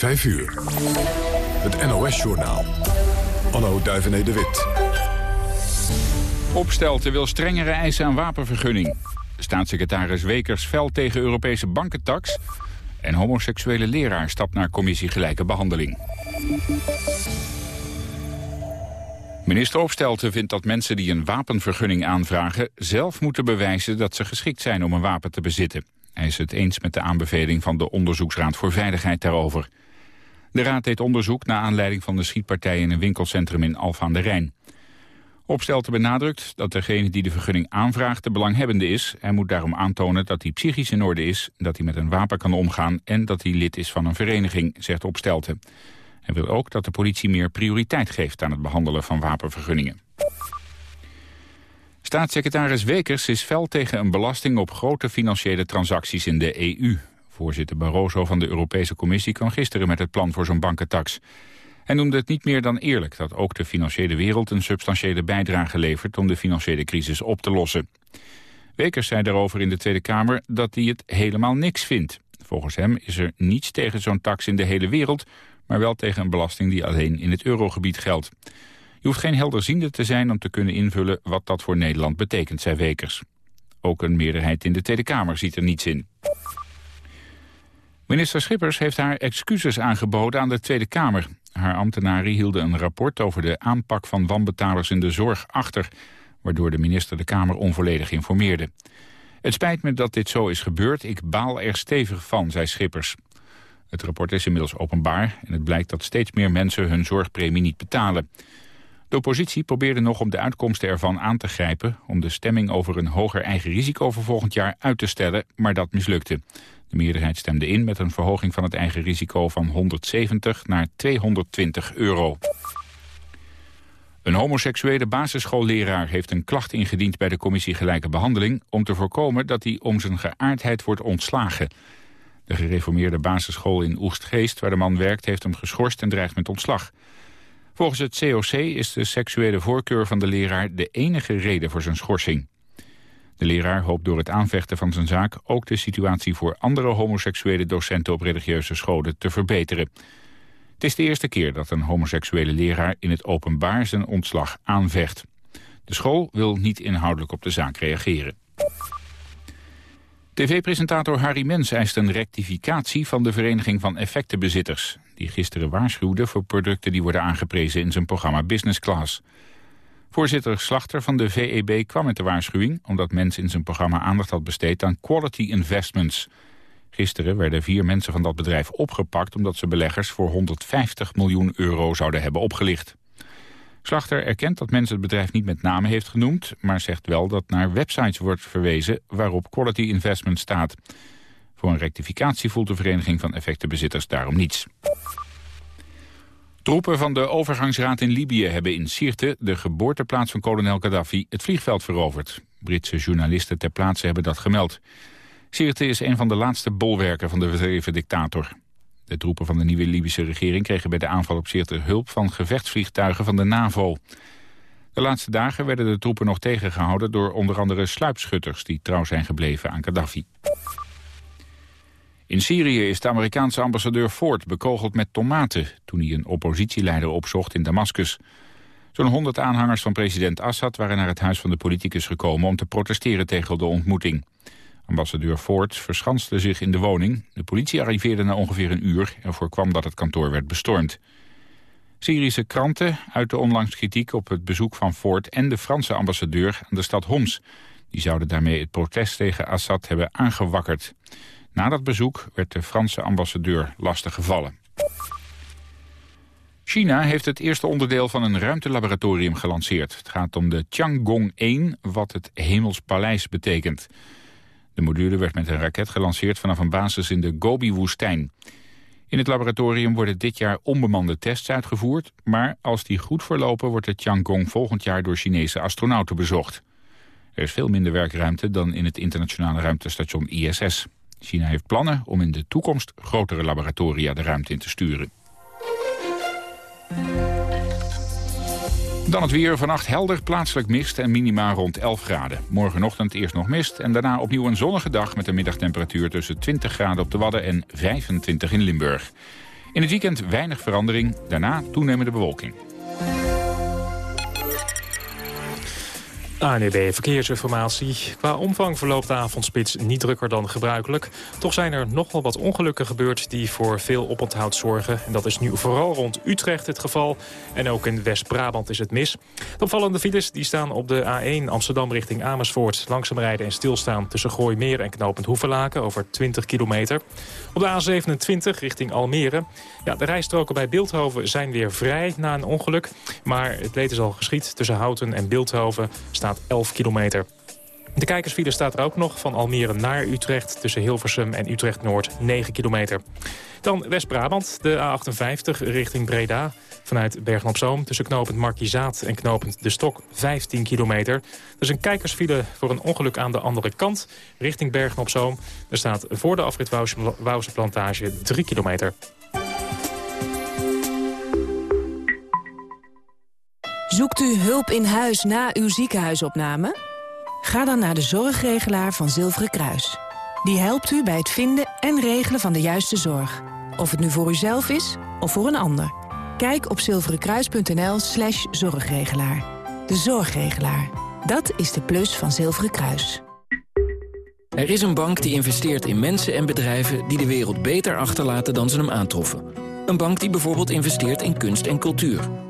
5 uur. Het NOS-journaal. Anno Duivené de Wit. Opstelten wil strengere eisen aan wapenvergunning. Staatssecretaris Wekers fel tegen Europese bankentax. En homoseksuele leraar stapt naar commissie Gelijke Behandeling. Minister Opstelten vindt dat mensen die een wapenvergunning aanvragen... zelf moeten bewijzen dat ze geschikt zijn om een wapen te bezitten. Hij is het eens met de aanbeveling van de Onderzoeksraad voor Veiligheid daarover. De raad deed onderzoek naar aanleiding van de schietpartij in een winkelcentrum in Alphen aan de Rijn. Opstelten benadrukt dat degene die de vergunning aanvraagt de belanghebbende is. Hij moet daarom aantonen dat hij psychisch in orde is, dat hij met een wapen kan omgaan en dat hij lid is van een vereniging, zegt Opstelten. Hij wil ook dat de politie meer prioriteit geeft aan het behandelen van wapenvergunningen. Staatssecretaris Wekers is fel tegen een belasting op grote financiële transacties in de EU. Voorzitter Barroso van de Europese Commissie kwam gisteren met het plan voor zo'n bankentax. Hij noemde het niet meer dan eerlijk dat ook de financiële wereld een substantiële bijdrage levert om de financiële crisis op te lossen. Wekers zei daarover in de Tweede Kamer dat hij het helemaal niks vindt. Volgens hem is er niets tegen zo'n tax in de hele wereld, maar wel tegen een belasting die alleen in het eurogebied geldt. Je hoeft geen helderziende te zijn om te kunnen invullen wat dat voor Nederland betekent, zei Wekers. Ook een meerderheid in de Tweede Kamer ziet er niets in. Minister Schippers heeft haar excuses aangeboden aan de Tweede Kamer. Haar ambtenaren hielden een rapport over de aanpak van wanbetalers in de zorg achter... waardoor de minister de Kamer onvolledig informeerde. Het spijt me dat dit zo is gebeurd, ik baal er stevig van, zei Schippers. Het rapport is inmiddels openbaar en het blijkt dat steeds meer mensen hun zorgpremie niet betalen. De oppositie probeerde nog om de uitkomsten ervan aan te grijpen... om de stemming over een hoger eigen risico voor volgend jaar uit te stellen, maar dat mislukte. De meerderheid stemde in met een verhoging van het eigen risico van 170 naar 220 euro. Een homoseksuele basisschoolleraar heeft een klacht ingediend bij de commissie Gelijke Behandeling... om te voorkomen dat hij om zijn geaardheid wordt ontslagen. De gereformeerde basisschool in Oestgeest, waar de man werkt, heeft hem geschorst en dreigt met ontslag. Volgens het COC is de seksuele voorkeur van de leraar de enige reden voor zijn schorsing. De leraar hoopt door het aanvechten van zijn zaak ook de situatie voor andere homoseksuele docenten op religieuze scholen te verbeteren. Het is de eerste keer dat een homoseksuele leraar in het openbaar zijn ontslag aanvecht. De school wil niet inhoudelijk op de zaak reageren. TV-presentator Harry Mens eist een rectificatie van de Vereniging van Effectenbezitters... die gisteren waarschuwde voor producten die worden aangeprezen in zijn programma Business Class. Voorzitter Slachter van de VEB kwam met de waarschuwing... omdat Mens in zijn programma aandacht had besteed aan quality investments. Gisteren werden vier mensen van dat bedrijf opgepakt... omdat ze beleggers voor 150 miljoen euro zouden hebben opgelicht. Slachter erkent dat Mens het bedrijf niet met name heeft genoemd... maar zegt wel dat naar websites wordt verwezen waarop quality investment staat. Voor een rectificatie voelt de Vereniging van Effectenbezitters daarom niets. Troepen van de overgangsraad in Libië hebben in Sirte, de geboorteplaats van kolonel Gaddafi, het vliegveld veroverd. Britse journalisten ter plaatse hebben dat gemeld. Sirte is een van de laatste bolwerken van de verdreven dictator. De troepen van de nieuwe Libische regering kregen bij de aanval op Sirte hulp van gevechtsvliegtuigen van de NAVO. De laatste dagen werden de troepen nog tegengehouden door onder andere sluipschutters die trouw zijn gebleven aan Gaddafi. In Syrië is de Amerikaanse ambassadeur Ford bekogeld met tomaten... toen hij een oppositieleider opzocht in Damascus. Zo'n 100 aanhangers van president Assad waren naar het huis van de politicus gekomen... om te protesteren tegen de ontmoeting. Ambassadeur Ford verschanste zich in de woning. De politie arriveerde na ongeveer een uur... en voorkwam dat het kantoor werd bestormd. Syrische kranten uiten onlangs kritiek op het bezoek van Ford... en de Franse ambassadeur aan de stad Homs. Die zouden daarmee het protest tegen Assad hebben aangewakkerd. Na dat bezoek werd de Franse ambassadeur lastiggevallen. China heeft het eerste onderdeel van een ruimtelaboratorium gelanceerd. Het gaat om de Tiangong-1, wat het Hemelspaleis betekent. De module werd met een raket gelanceerd vanaf een basis in de Gobi-woestijn. In het laboratorium worden dit jaar onbemande tests uitgevoerd... maar als die goed verlopen wordt de Tiangong volgend jaar door Chinese astronauten bezocht. Er is veel minder werkruimte dan in het internationale ruimtestation ISS. China heeft plannen om in de toekomst grotere laboratoria de ruimte in te sturen. Dan het weer. Vannacht helder, plaatselijk mist en minima rond 11 graden. Morgenochtend eerst nog mist en daarna opnieuw een zonnige dag... met een middagtemperatuur tussen 20 graden op de Wadden en 25 in Limburg. In het weekend weinig verandering, daarna toenemende bewolking. ANEB Verkeersinformatie. Qua omvang verloopt de avondspits niet drukker dan gebruikelijk. Toch zijn er nogal wat ongelukken gebeurd die voor veel oponthoud zorgen. En dat is nu vooral rond Utrecht het geval. En ook in West-Brabant is het mis. De opvallende files die staan op de A1 Amsterdam richting Amersfoort. Langzaam rijden en stilstaan tussen Gooimeer en Knopend Hoevelaken over 20 kilometer. Op de A27 richting Almere. Ja, de rijstroken bij Beeldhoven zijn weer vrij na een ongeluk. Maar het leed is al geschied. Tussen Houten en Beeldhoven staat 11 kilometer. De kijkersfile staat er ook nog van Almere naar Utrecht... tussen Hilversum en Utrecht-Noord 9 kilometer. Dan West-Brabant, de A58 richting Breda. Vanuit Bergen-op-Zoom tussen knopend Markizaat en knopend De Stok 15 kilometer. Dus een kijkersfile voor een ongeluk aan de andere kant richting Bergen-op-Zoom. Er staat voor de afrit Wouwse Plantage 3 kilometer. Zoekt u hulp in huis na uw ziekenhuisopname? Ga dan naar de zorgregelaar van Zilveren Kruis. Die helpt u bij het vinden en regelen van de juiste zorg. Of het nu voor uzelf is of voor een ander. Kijk op zilverenkruis.nl slash zorgregelaar. De zorgregelaar. Dat is de plus van Zilveren Kruis. Er is een bank die investeert in mensen en bedrijven... die de wereld beter achterlaten dan ze hem aantroffen. Een bank die bijvoorbeeld investeert in kunst en cultuur.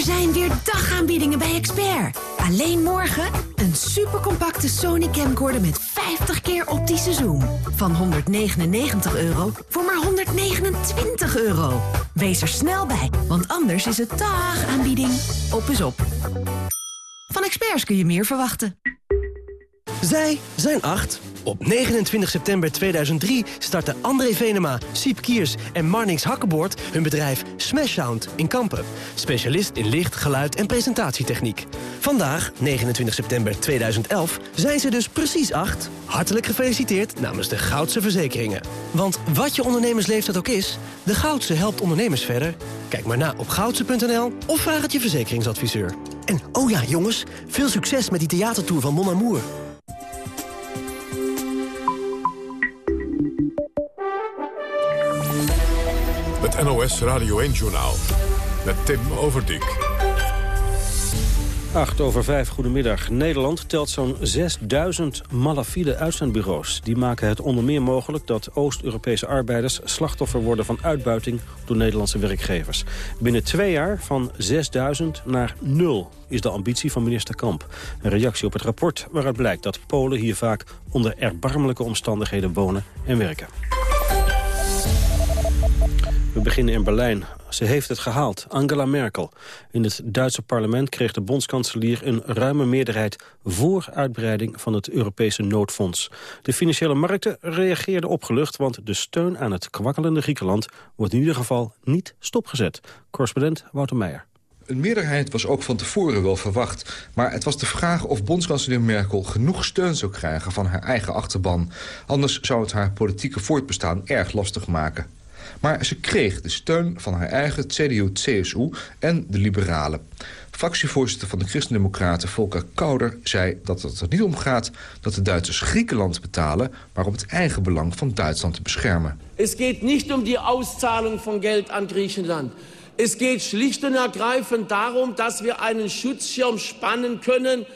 Er zijn weer dagaanbiedingen bij Expert. Alleen morgen een supercompacte Sony camcorder met 50 keer optische zoom. Van 199 euro voor maar 129 euro. Wees er snel bij, want anders is het dagaanbieding. Op is op. Van Experts kun je meer verwachten. Zij zijn acht. Op 29 september 2003 starten André Venema, Siep Kiers en Marnix Hakkeboord hun bedrijf Smash Sound in Kampen. Specialist in licht, geluid en presentatietechniek. Vandaag, 29 september 2011, zijn ze dus precies acht. Hartelijk gefeliciteerd namens de Goudse Verzekeringen. Want wat je ondernemersleeftijd ook is, de Goudse helpt ondernemers verder. Kijk maar na op goudse.nl of vraag het je verzekeringsadviseur. En oh ja, jongens, veel succes met die theatertour van Mon Amour. NOS Radio 1-journaal met Tim Overdijk. 8 over 5, goedemiddag. Nederland telt zo'n 6000 malafide uitzendbureaus. Die maken het onder meer mogelijk dat Oost-Europese arbeiders... slachtoffer worden van uitbuiting door Nederlandse werkgevers. Binnen twee jaar van 6000 naar 0 is de ambitie van minister Kamp. Een reactie op het rapport waaruit blijkt dat Polen hier vaak... onder erbarmelijke omstandigheden wonen en werken. We beginnen in Berlijn. Ze heeft het gehaald, Angela Merkel. In het Duitse parlement kreeg de bondskanselier een ruime meerderheid... voor uitbreiding van het Europese noodfonds. De financiële markten reageerden opgelucht... want de steun aan het kwakkelende Griekenland wordt in ieder geval niet stopgezet. Correspondent Wouter Meijer. Een meerderheid was ook van tevoren wel verwacht. Maar het was de vraag of bondskanselier Merkel genoeg steun zou krijgen van haar eigen achterban. Anders zou het haar politieke voortbestaan erg lastig maken. Maar ze kreeg de steun van haar eigen CDU-CSU en de liberalen. Fractievoorzitter van de Christendemocraten Volker Kouder zei dat het er niet om gaat dat de Duitsers Griekenland betalen, maar om het eigen belang van Duitsland te beschermen. Het gaat niet om die Auszahlung van geld aan Griekenland. Het gaat schlicht en ergreifend darum, dat we een Schutzschirm spannen kunnen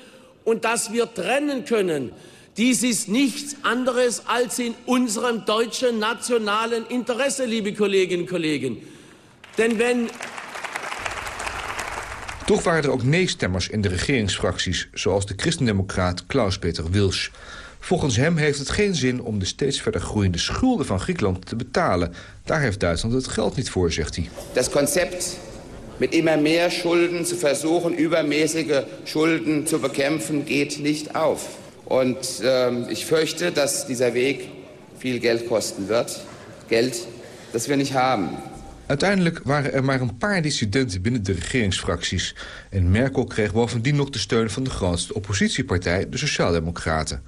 en dat we trennen kunnen. Dies ist nichts anderes als in unserem deutschen nationalen Interesse, liebe Kolleginnen und Kollegen. Denn wenn... Toch waren er ook nee-stemmers in de regeringsfracties... zoals de christendemocraat Klaus-Peter Wilsch. Volgens hem heeft het geen zin om de steeds verder groeiende schulden van Griekenland te betalen. Daar heeft Duitsland het geld niet voor, zegt hij. Dat concept met immer meer Schulden te versuchen, übermäßige Schulden te bekämpfen, geht niet auf. Und äh, ich fürchte, dass dieser Weg viel Geld kosten wird. Geld, das wir nicht haben. Uiteindelijk waren er maar een paar dissidenten binnen de regeringsfracties. En Merkel kreeg bovendien nog de steun van de grootste oppositiepartij, de Sociaaldemocraten.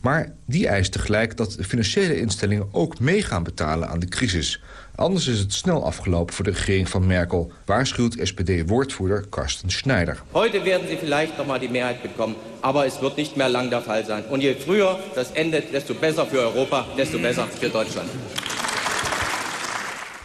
Maar die eist tegelijk dat de financiële instellingen ook mee gaan betalen aan de crisis. Anders is het snel afgelopen voor de regering van Merkel, waarschuwt SPD-woordvoerder Karsten Schneider. Heute werden sie vielleicht noch mal die Mehrheit bekommen, aber es wird nicht mehr lang der Fall sein. Und je früher das endet, desto besser für Europa, desto besser für Deutschland.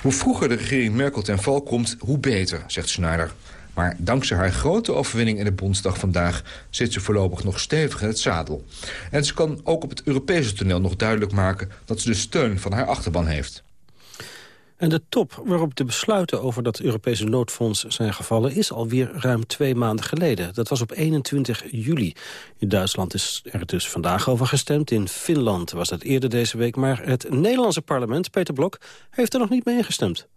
Hoe vroeger de regering Merkel ten val komt, hoe beter, zegt Schneider. Maar dankzij haar grote overwinning in de Bondsdag vandaag... zit ze voorlopig nog stevig in het zadel. En ze kan ook op het Europese toneel nog duidelijk maken... dat ze de steun van haar achterban heeft. En de top waarop de besluiten over dat Europese noodfonds zijn gevallen... is alweer ruim twee maanden geleden. Dat was op 21 juli. In Duitsland is er dus vandaag over gestemd. In Finland was dat eerder deze week. Maar het Nederlandse parlement, Peter Blok, heeft er nog niet mee ingestemd.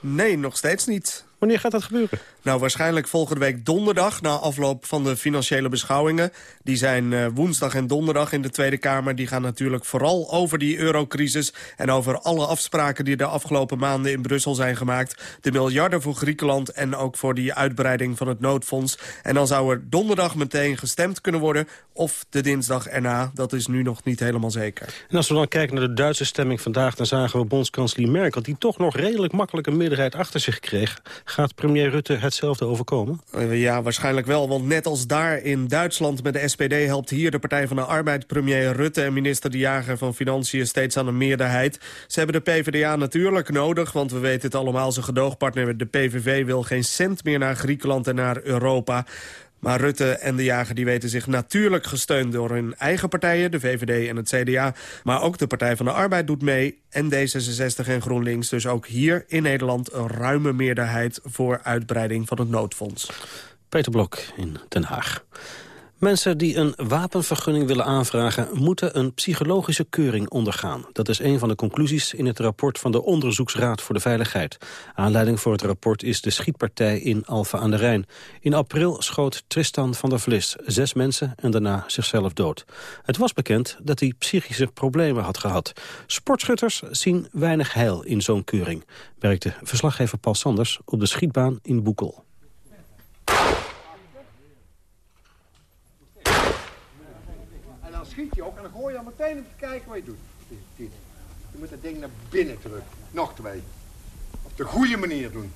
Nee, nog steeds niet. Wanneer gaat dat gebeuren? Nou, waarschijnlijk volgende week donderdag... na afloop van de financiële beschouwingen. Die zijn uh, woensdag en donderdag in de Tweede Kamer. Die gaan natuurlijk vooral over die eurocrisis... en over alle afspraken die de afgelopen maanden in Brussel zijn gemaakt. De miljarden voor Griekenland en ook voor die uitbreiding van het noodfonds. En dan zou er donderdag meteen gestemd kunnen worden... of de dinsdag erna. Dat is nu nog niet helemaal zeker. En als we dan kijken naar de Duitse stemming vandaag... dan zagen we bondskanselier Merkel... die toch nog redelijk makkelijk een meerderheid achter zich kreeg Gaat premier Rutte hetzelfde overkomen? Uh, ja, waarschijnlijk wel. Want net als daar in Duitsland met de SPD... helpt hier de Partij van de Arbeid premier Rutte... en minister De Jager van Financiën steeds aan een meerderheid. Ze hebben de PvdA natuurlijk nodig. Want we weten het allemaal, zijn gedoogpartner de PVV... wil geen cent meer naar Griekenland en naar Europa. Maar Rutte en de jager die weten zich natuurlijk gesteund door hun eigen partijen... de VVD en het CDA. Maar ook de Partij van de Arbeid doet mee en D66 en GroenLinks. Dus ook hier in Nederland een ruime meerderheid... voor uitbreiding van het noodfonds. Peter Blok in Den Haag. Mensen die een wapenvergunning willen aanvragen... moeten een psychologische keuring ondergaan. Dat is een van de conclusies in het rapport van de Onderzoeksraad voor de Veiligheid. Aanleiding voor het rapport is de schietpartij in Alfa aan de Rijn. In april schoot Tristan van der Vlis zes mensen en daarna zichzelf dood. Het was bekend dat hij psychische problemen had gehad. Sportschutters zien weinig heil in zo'n keuring. Werkte verslaggever Paul Sanders op de schietbaan in Boekel. schiet je ook en dan gooi je al meteen om te kijken wat je doet. Je moet het ding naar binnen terug. Nog twee. Op de goede manier doen.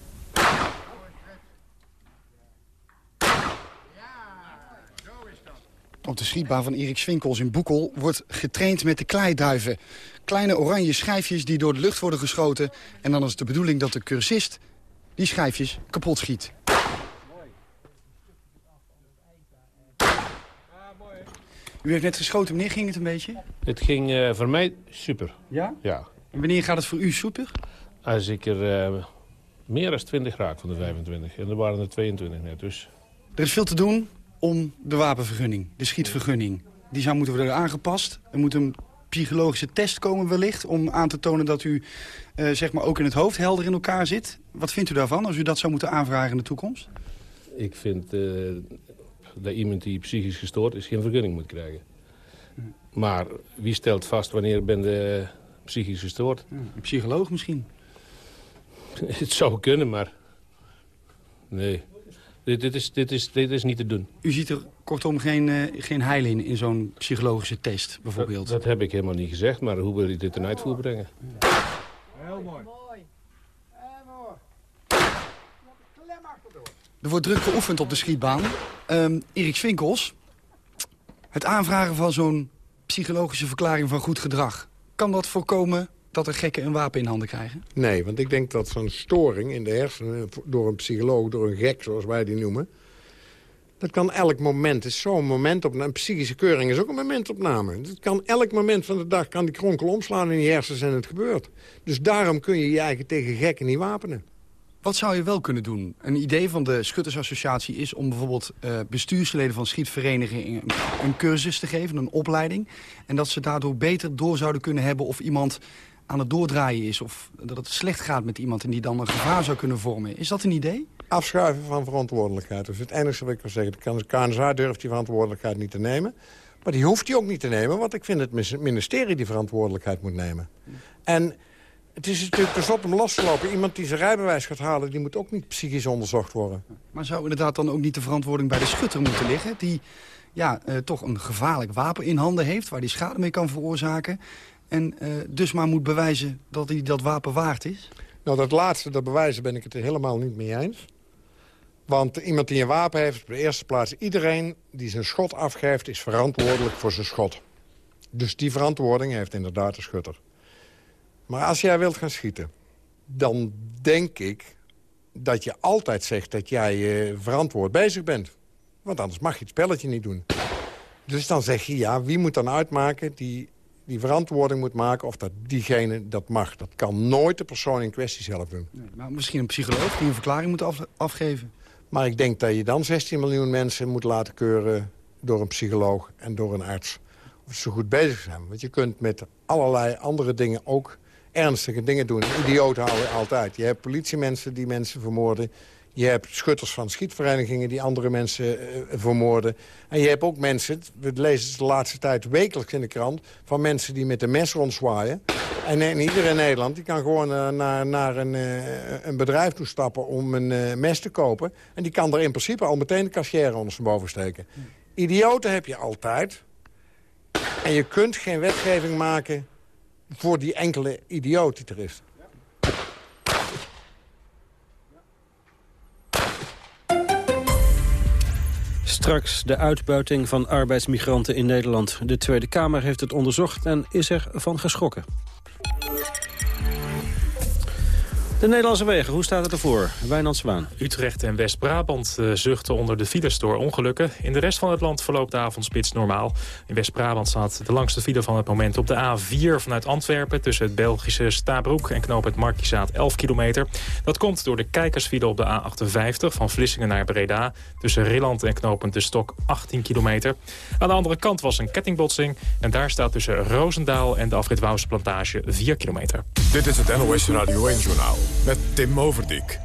Op de schietbaan van Erik Swinkels in Boekel wordt getraind met de kleiduiven. Kleine oranje schijfjes die door de lucht worden geschoten. En dan is het de bedoeling dat de cursist die schijfjes kapot schiet. U heeft net geschoten. Wanneer ging het een beetje? Het ging uh, voor mij super. Ja? Ja. En wanneer gaat het voor u super? Als ik er uh, meer dan 20 raak van de 25. En er waren er 22 net, dus... Er is veel te doen om de wapenvergunning, de schietvergunning. Die zou moeten worden aangepast. Er moet een psychologische test komen wellicht... om aan te tonen dat u uh, zeg maar ook in het hoofd helder in elkaar zit. Wat vindt u daarvan als u dat zou moeten aanvragen in de toekomst? Ik vind dat iemand die psychisch gestoord is geen vergunning moet krijgen. Maar wie stelt vast wanneer ben je psychisch gestoord? Een psycholoog misschien? Het zou kunnen, maar... Nee, dit, dit, is, dit, is, dit is niet te doen. U ziet er kortom geen, uh, geen heil in, in zo'n psychologische test bijvoorbeeld? Dat, dat, heb ik helemaal niet gezegd, maar hoe wil je dit ten uitvoer brengen? Heel mooi. Er wordt druk geoefend op de schietbaan. Um, Erik Swinkels, het aanvragen van zo'n psychologische verklaring van goed gedrag... kan dat voorkomen dat er gekken een wapen in handen krijgen? Nee, want ik denk dat zo'n storing in de hersenen... door een psycholoog, door een gek, zoals wij die noemen... dat kan elk moment, is zo'n momentopname. Een psychische keuring is ook een momentopname. Dat kan elk moment van de dag kan die kronkel omslaan in je hersens en het gebeurt. Dus daarom kun je je eigen tegen gekken niet wapenen. Wat zou je wel kunnen doen? Een idee van de Schuttersassociatie is om bijvoorbeeld uh, bestuursleden van schietverenigingen een cursus te geven, een opleiding. En dat ze daardoor beter door zouden kunnen hebben of iemand aan het doordraaien is. Of dat het slecht gaat met iemand en die dan een gevaar zou kunnen vormen. Is dat een idee? Afschuiven van verantwoordelijkheid. Dat is het enige wat ik wil zeggen. De KNSA durft die verantwoordelijkheid niet te nemen. Maar die hoeft hij ook niet te nemen, want ik vind het ministerie die verantwoordelijkheid moet nemen. En het is natuurlijk pas op om los te lopen. Iemand die zijn rijbewijs gaat halen, die moet ook niet psychisch onderzocht worden. Maar zou inderdaad dan ook niet de verantwoording bij de schutter moeten liggen... die ja, eh, toch een gevaarlijk wapen in handen heeft, waar die schade mee kan veroorzaken... en eh, dus maar moet bewijzen dat hij dat wapen waard is? Nou, dat laatste, dat bewijzen, ben ik het er helemaal niet mee eens. Want iemand die een wapen heeft, op de eerste plaats... iedereen die zijn schot afgeeft, is verantwoordelijk voor zijn schot. Dus die verantwoording heeft inderdaad de schutter. Maar als jij wilt gaan schieten, dan denk ik dat je altijd zegt dat jij uh, verantwoord bezig bent. Want anders mag je het spelletje niet doen. Dus dan zeg je, ja, wie moet dan uitmaken die die verantwoording moet maken... of dat diegene dat mag. Dat kan nooit de persoon in kwestie zelf doen. Nee, maar misschien een psycholoog die een verklaring moet afgeven. Maar ik denk dat je dan 16 miljoen mensen moet laten keuren... door een psycholoog en door een arts. Of ze goed bezig zijn. Want je kunt met allerlei andere dingen ook ernstige dingen doen. Idioten houden altijd. Je hebt politiemensen die mensen vermoorden. Je hebt schutters van schietverenigingen die andere mensen uh, vermoorden. En je hebt ook mensen, we lezen het de laatste tijd wekelijks in de krant... van mensen die met een mes rondzwaaien. En, en iedereen in Nederland die kan gewoon uh, naar, naar een, uh, een bedrijf toe stappen om een mes te kopen. En die kan er in principe al meteen de cashier ondersteboven steken. Idioten heb je altijd. En je kunt geen wetgeving maken voor die enkele idioot die er is. Straks de uitbuiting van arbeidsmigranten in Nederland. De Tweede Kamer heeft het onderzocht en is er van geschrokken. De Nederlandse wegen, hoe staat het ervoor? Wijnand Zwaan. Utrecht en West-Brabant uh, zuchten onder de files door ongelukken. In de rest van het land verloopt de avondspits normaal. In West-Brabant staat de langste file van het moment op de A4 vanuit Antwerpen... tussen het Belgische Stabroek en knoop het Markizaat 11 kilometer. Dat komt door de kijkersfile op de A58 van Vlissingen naar Breda... tussen Rilland en knopend de Stok 18 kilometer. Aan de andere kant was een kettingbotsing... en daar staat tussen Roosendaal en de afrit Plantage 4 kilometer. Dit is het NOS Radio 1-journaal met Tim Overdijk.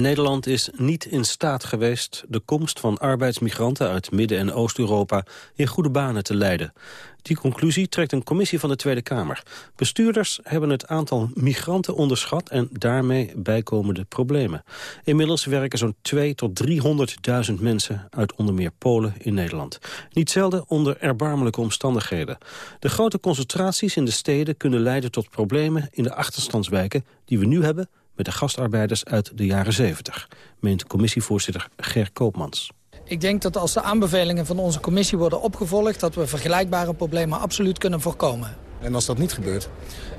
Nederland is niet in staat geweest de komst van arbeidsmigranten uit Midden- en Oost-Europa in goede banen te leiden. Die conclusie trekt een commissie van de Tweede Kamer. Bestuurders hebben het aantal migranten onderschat en daarmee bijkomende problemen. Inmiddels werken zo'n 2 tot 300.000 mensen uit onder meer Polen in Nederland. Niet zelden onder erbarmelijke omstandigheden. De grote concentraties in de steden kunnen leiden tot problemen in de achterstandswijken die we nu hebben met de gastarbeiders uit de jaren 70, meent commissievoorzitter Ger Koopmans. Ik denk dat als de aanbevelingen van onze commissie worden opgevolgd... dat we vergelijkbare problemen absoluut kunnen voorkomen. En als dat niet gebeurt?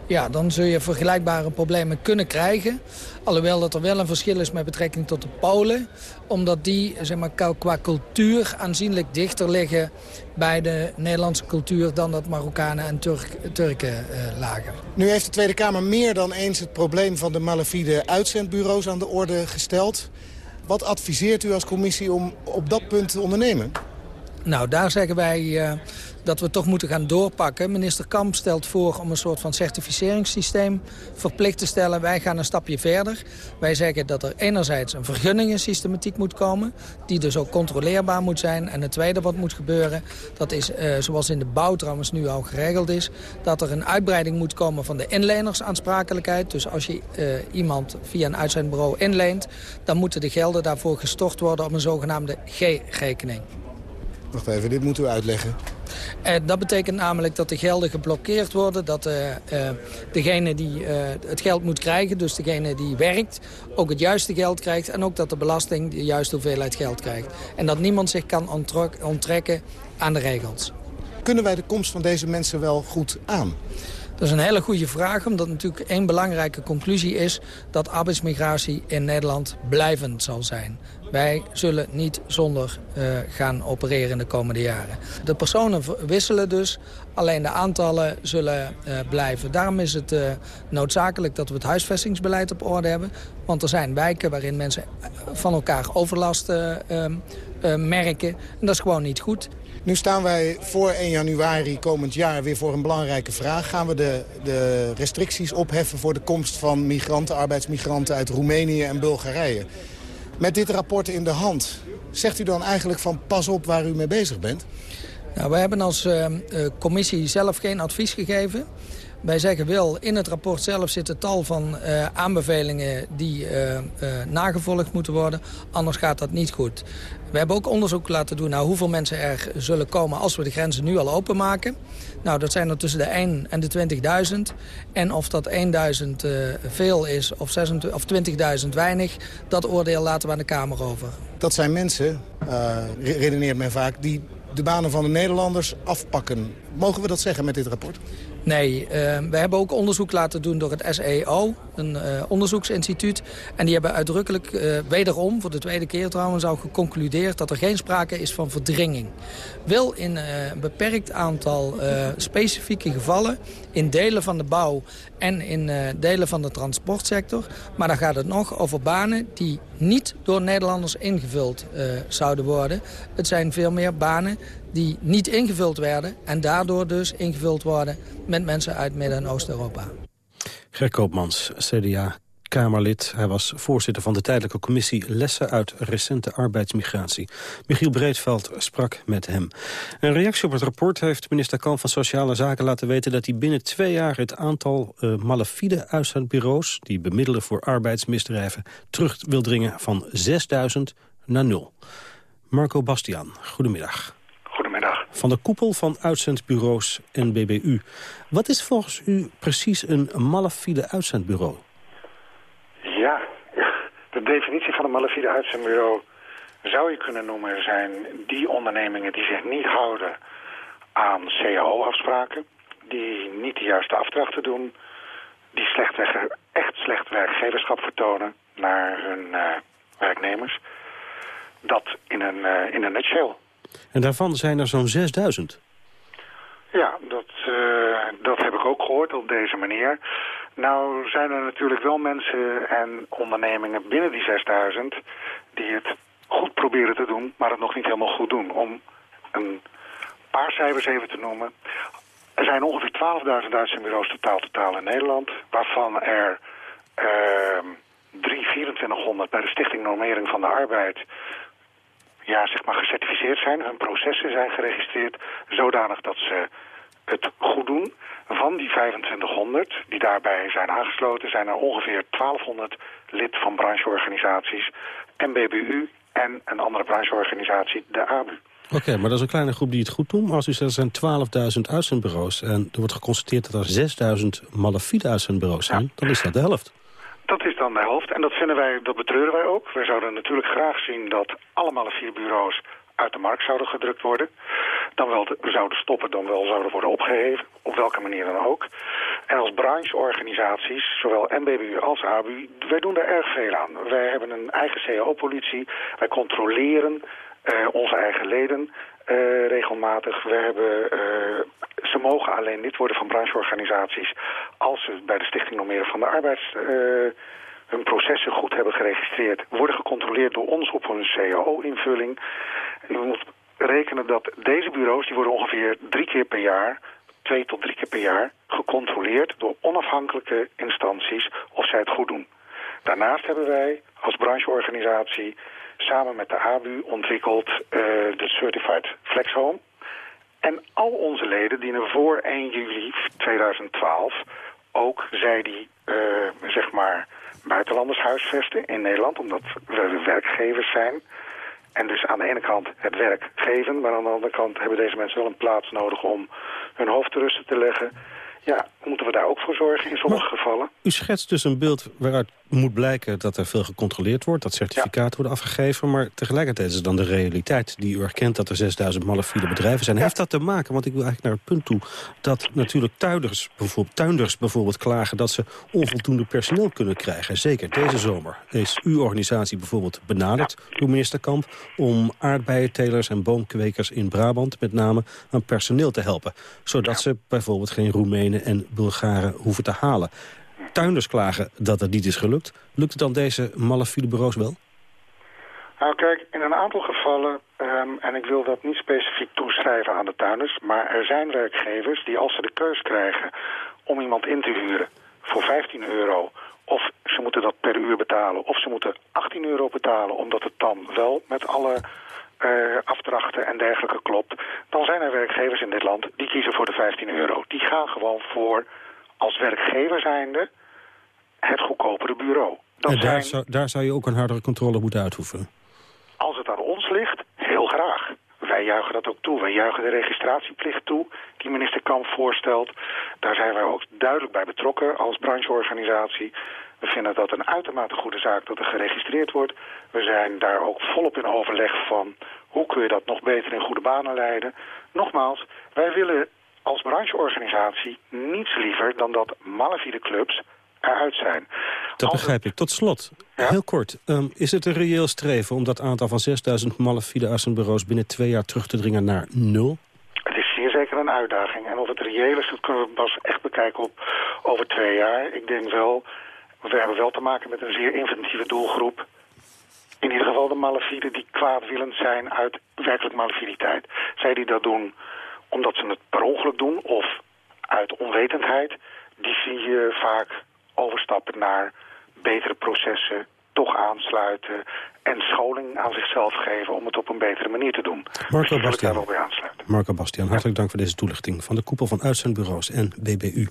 Ja, dan zul je vergelijkbare problemen kunnen krijgen. Alhoewel dat er wel een verschil is met betrekking tot de Polen. Omdat die zeg maar, qua cultuur aanzienlijk dichter liggen bij de Nederlandse cultuur... dan dat Marokkanen en Turk, Turken uh, lagen. Nu heeft de Tweede Kamer meer dan eens het probleem van de malafide uitzendbureaus aan de orde gesteld. Wat adviseert u als commissie om op dat punt te ondernemen? Nou, daar zeggen wij uh, dat we toch moeten gaan doorpakken. Minister Kamp stelt voor om een soort van certificeringssysteem verplicht te stellen. Wij gaan een stapje verder. Wij zeggen dat er enerzijds een vergunningensystematiek moet komen... die dus ook controleerbaar moet zijn. En het tweede wat moet gebeuren, dat is uh, zoals in de bouw trouwens nu al geregeld is... dat er een uitbreiding moet komen van de inlenersaansprakelijkheid. Dus als je uh, iemand via een uitzendbureau inleent... dan moeten de gelden daarvoor gestort worden op een zogenaamde G-rekening. Wacht even, dit moet u uitleggen. Uh, dat betekent namelijk dat de gelden geblokkeerd worden. Dat uh, uh, degene die het geld moet krijgen, dus degene die werkt... ook het juiste geld krijgt. En ook dat de belasting de juiste hoeveelheid geld krijgt. En dat niemand zich kan onttrekken aan de regels. Kunnen wij de komst van deze mensen wel goed aan? Dat is een hele goede vraag, omdat natuurlijk één belangrijke conclusie is... dat arbeidsmigratie in Nederland blijvend zal zijn. Wij zullen niet zonder uh, gaan opereren in de komende jaren. De personen wisselen dus, alleen de aantallen zullen uh, blijven. Daarom is het uh, noodzakelijk dat we het huisvestingsbeleid op orde hebben. Want er zijn wijken waarin mensen van elkaar overlast ehm, merken. En dat is gewoon niet goed. Nu staan wij voor 1 januari komend jaar weer voor een belangrijke vraag. Gaan we de, de restricties opheffen voor de komst van migranten, arbeidsmigranten uit Roemenië en Bulgarije? Met dit rapport in de hand, zegt u dan eigenlijk van pas op waar u mee bezig bent? Nou, wij hebben als uh, commissie zelf geen advies gegeven. Wij zeggen wel, in het rapport zelf zit een tal van uh, aanbevelingen die uh, uh, nagevolgd moeten worden. Anders gaat dat niet goed. We hebben ook onderzoek laten doen naar hoeveel mensen er zullen komen als we de grenzen nu al openmaken. Nou, dat zijn er tussen de 1 en de 20.000. En of dat 1.000 veel is of, of 20.000 weinig, dat oordeel laten we aan de Kamer over. Dat zijn mensen, redeneert men vaak, die de banen van de Nederlanders afpakken. Mogen we dat zeggen met dit rapport? Nee, uh, we hebben ook onderzoek laten doen door het SEO, een uh, onderzoeksinstituut. En die hebben uitdrukkelijk, uh, wederom, voor de tweede keer trouwens, al geconcludeerd... dat er geen sprake is van verdringing. Wel in een beperkt aantal specifieke gevallen... in delen van de bouw en in delen van de transportsector. Maar dan gaat het nog over banen die niet door Nederlanders ingevuld zouden worden. Het zijn veel meer banen die niet ingevuld werden... en daardoor dus ingevuld worden met mensen uit Midden- en Oost-Europa. Ger Koopmans, CDA Kamerlid. Hij was voorzitter van de tijdelijke commissie Lessen uit recente arbeidsmigratie. Michiel Breedveld sprak met hem. Een reactie op het rapport heeft minister Kamp van Sociale Zaken laten weten... dat hij binnen twee jaar het aantal uh, malafide uitzendbureaus... die bemiddelen voor arbeidsmisdrijven terug wil dringen van 6000 naar 0. Marco Bastiaan, goedemiddag van de koepel van uitzendbureaus NBBU. Wat is volgens u precies een malafide uitzendbureau? Ja, de definitie van een malafide uitzendbureau zou je kunnen noemen zijn die ondernemingen die zich niet houden aan cao-afspraken, die niet de juiste afdrachten doen, die slecht echt slecht werkgeverschap vertonen naar hun uh, werknemers. Dat in een, uh, in een nutshell. En daarvan zijn er zo'n 6000. Ja, dat, uh, dat heb ik ook gehoord op deze manier. Nou zijn er natuurlijk wel mensen en ondernemingen binnen die 6000... die het goed proberen te doen, maar het nog niet helemaal goed doen. Om een paar cijfers even te noemen. Er zijn ongeveer 12.000 uitzendbureaus totaal totaal in Nederland... waarvan er uh, 3, 2400 bij de Stichting Normering van de Arbeid ja, zeg maar gecertificeerd zijn. Hun processen zijn geregistreerd zodanig dat ze het goed doen. Van die 2500 die daarbij zijn aangesloten... zijn er ongeveer 1200 lid van brancheorganisaties... NBBU en een andere brancheorganisatie, de ABU. Oké, maar dat is een kleine groep die het goed doen. Maar als u zegt, er zijn 12.000 uitzendbureaus... en er wordt geconstateerd dat er 6.000 malafide uitzendbureaus zijn... dan is dat de helft. Dat is dan de helft en dat vinden wij, dat betreuren wij ook. Wij zouden natuurlijk graag zien dat allemaal vier bureaus uit de markt zouden gedrukt worden. Dan wel zouden stoppen, dan wel zouden worden opgeheven. Op welke manier dan ook. En als brancheorganisaties, zowel MBBU als ABU, wij doen daar erg veel aan. Wij hebben een eigen CAO-politie. Wij controleren uh, onze eigen leden uh, regelmatig. We hebben, uh, ze mogen alleen lid worden van brancheorganisaties als ze bij de Stichting Normeren van de Arbeids hun processen goed hebben geregistreerd. Worden gecontroleerd door ons op hun CAO-invulling. Je moet rekenen dat deze bureaus, die worden ongeveer drie keer per jaar twee tot drie keer per jaar gecontroleerd door onafhankelijke instanties of zij het goed doen. Daarnaast hebben wij als brancheorganisatie samen met de ABU ontwikkeld uh, de Certified Flex Home. En al onze leden dienen voor 1 juli 2012 ook zij die, uh, zeg maar, buitenlanders huisvesten in Nederland, omdat we werkgevers zijn. En dus aan de ene kant het werk geven, maar aan de andere kant hebben deze mensen wel een plaats nodig om hun hoofd te rusten te leggen. Ja, moeten we daar ook voor zorgen in sommige gevallen. U schetst dus een beeld waaruit moet blijken dat er veel gecontroleerd wordt... dat certificaten worden afgegeven, maar tegelijkertijd is het dan de realiteit... die u erkent dat er 6000 malafide bedrijven zijn. Heeft dat te maken, want ik wil eigenlijk naar het punt toe... dat natuurlijk tuinders bijvoorbeeld, tuinders bijvoorbeeld klagen... dat ze onvoldoende personeel kunnen krijgen. Zeker deze zomer is uw organisatie bijvoorbeeld benaderd door minister Kamp... om aardbeientelers en boomkwekers in Brabant met name aan personeel te helpen. Zodat ze bijvoorbeeld geen Roemenen en Bulgaren hoeven te halen. Tuinders klagen dat het niet is gelukt. Lukt het dan deze malafide bureaus wel? Nou kijk, in een aantal gevallen, ehm, en ik wil dat niet specifiek toeschrijven aan de tuinders... maar er zijn werkgevers die als ze de keus krijgen om iemand in te huren voor 15 euro... of ze moeten dat per uur betalen, of ze moeten 18 euro betalen... omdat het dan wel met alle afdrachten en dergelijke klopt... dan zijn er werkgevers in dit land die kiezen voor de 15 euro. Die gaan gewoon voor, als werkgever zijnde, het goedkopere bureau. en daar, zijn... zou, daar zou je ook een hardere controle moeten uitoefenen? Als het aan ons ligt, heel graag. Wij juichen dat ook toe. Wij juichen de registratieplicht toe die minister Kamp voorstelt. Daar zijn wij ook duidelijk bij betrokken als brancheorganisatie. We vinden dat een uitermate goede zaak dat er geregistreerd wordt. We zijn daar ook volop in overleg van hoe kun je dat nog beter in goede banen leiden. Nogmaals, wij willen als brancheorganisatie niets liever dan dat malafide clubs eruit zijn. Dat begrijp ik. Tot slot, heel kort. Um, is het een reëel streven om dat aantal van 6000 malafide artsenbureaus binnen twee jaar terug te dringen naar nul? Het is zeer zeker een uitdaging. En of het reëel is, dat kunnen we pas echt bekijken op over twee jaar. Ik denk wel we hebben wel te maken met een zeer inventieve doelgroep. In ieder geval de malafiden die kwaadwillend zijn uit werkelijk malafiditeit. Zij die dat doen omdat ze het per ongeluk doen of uit onwetendheid... die zie je vaak overstappen naar betere processen, toch aansluiten... en scholing aan zichzelf geven om het op een betere manier te doen. Marco dus Bastiaan, Marco Bastiaan hartelijk dank voor deze toelichting... van de koepel van uitzendbureaus en BBU.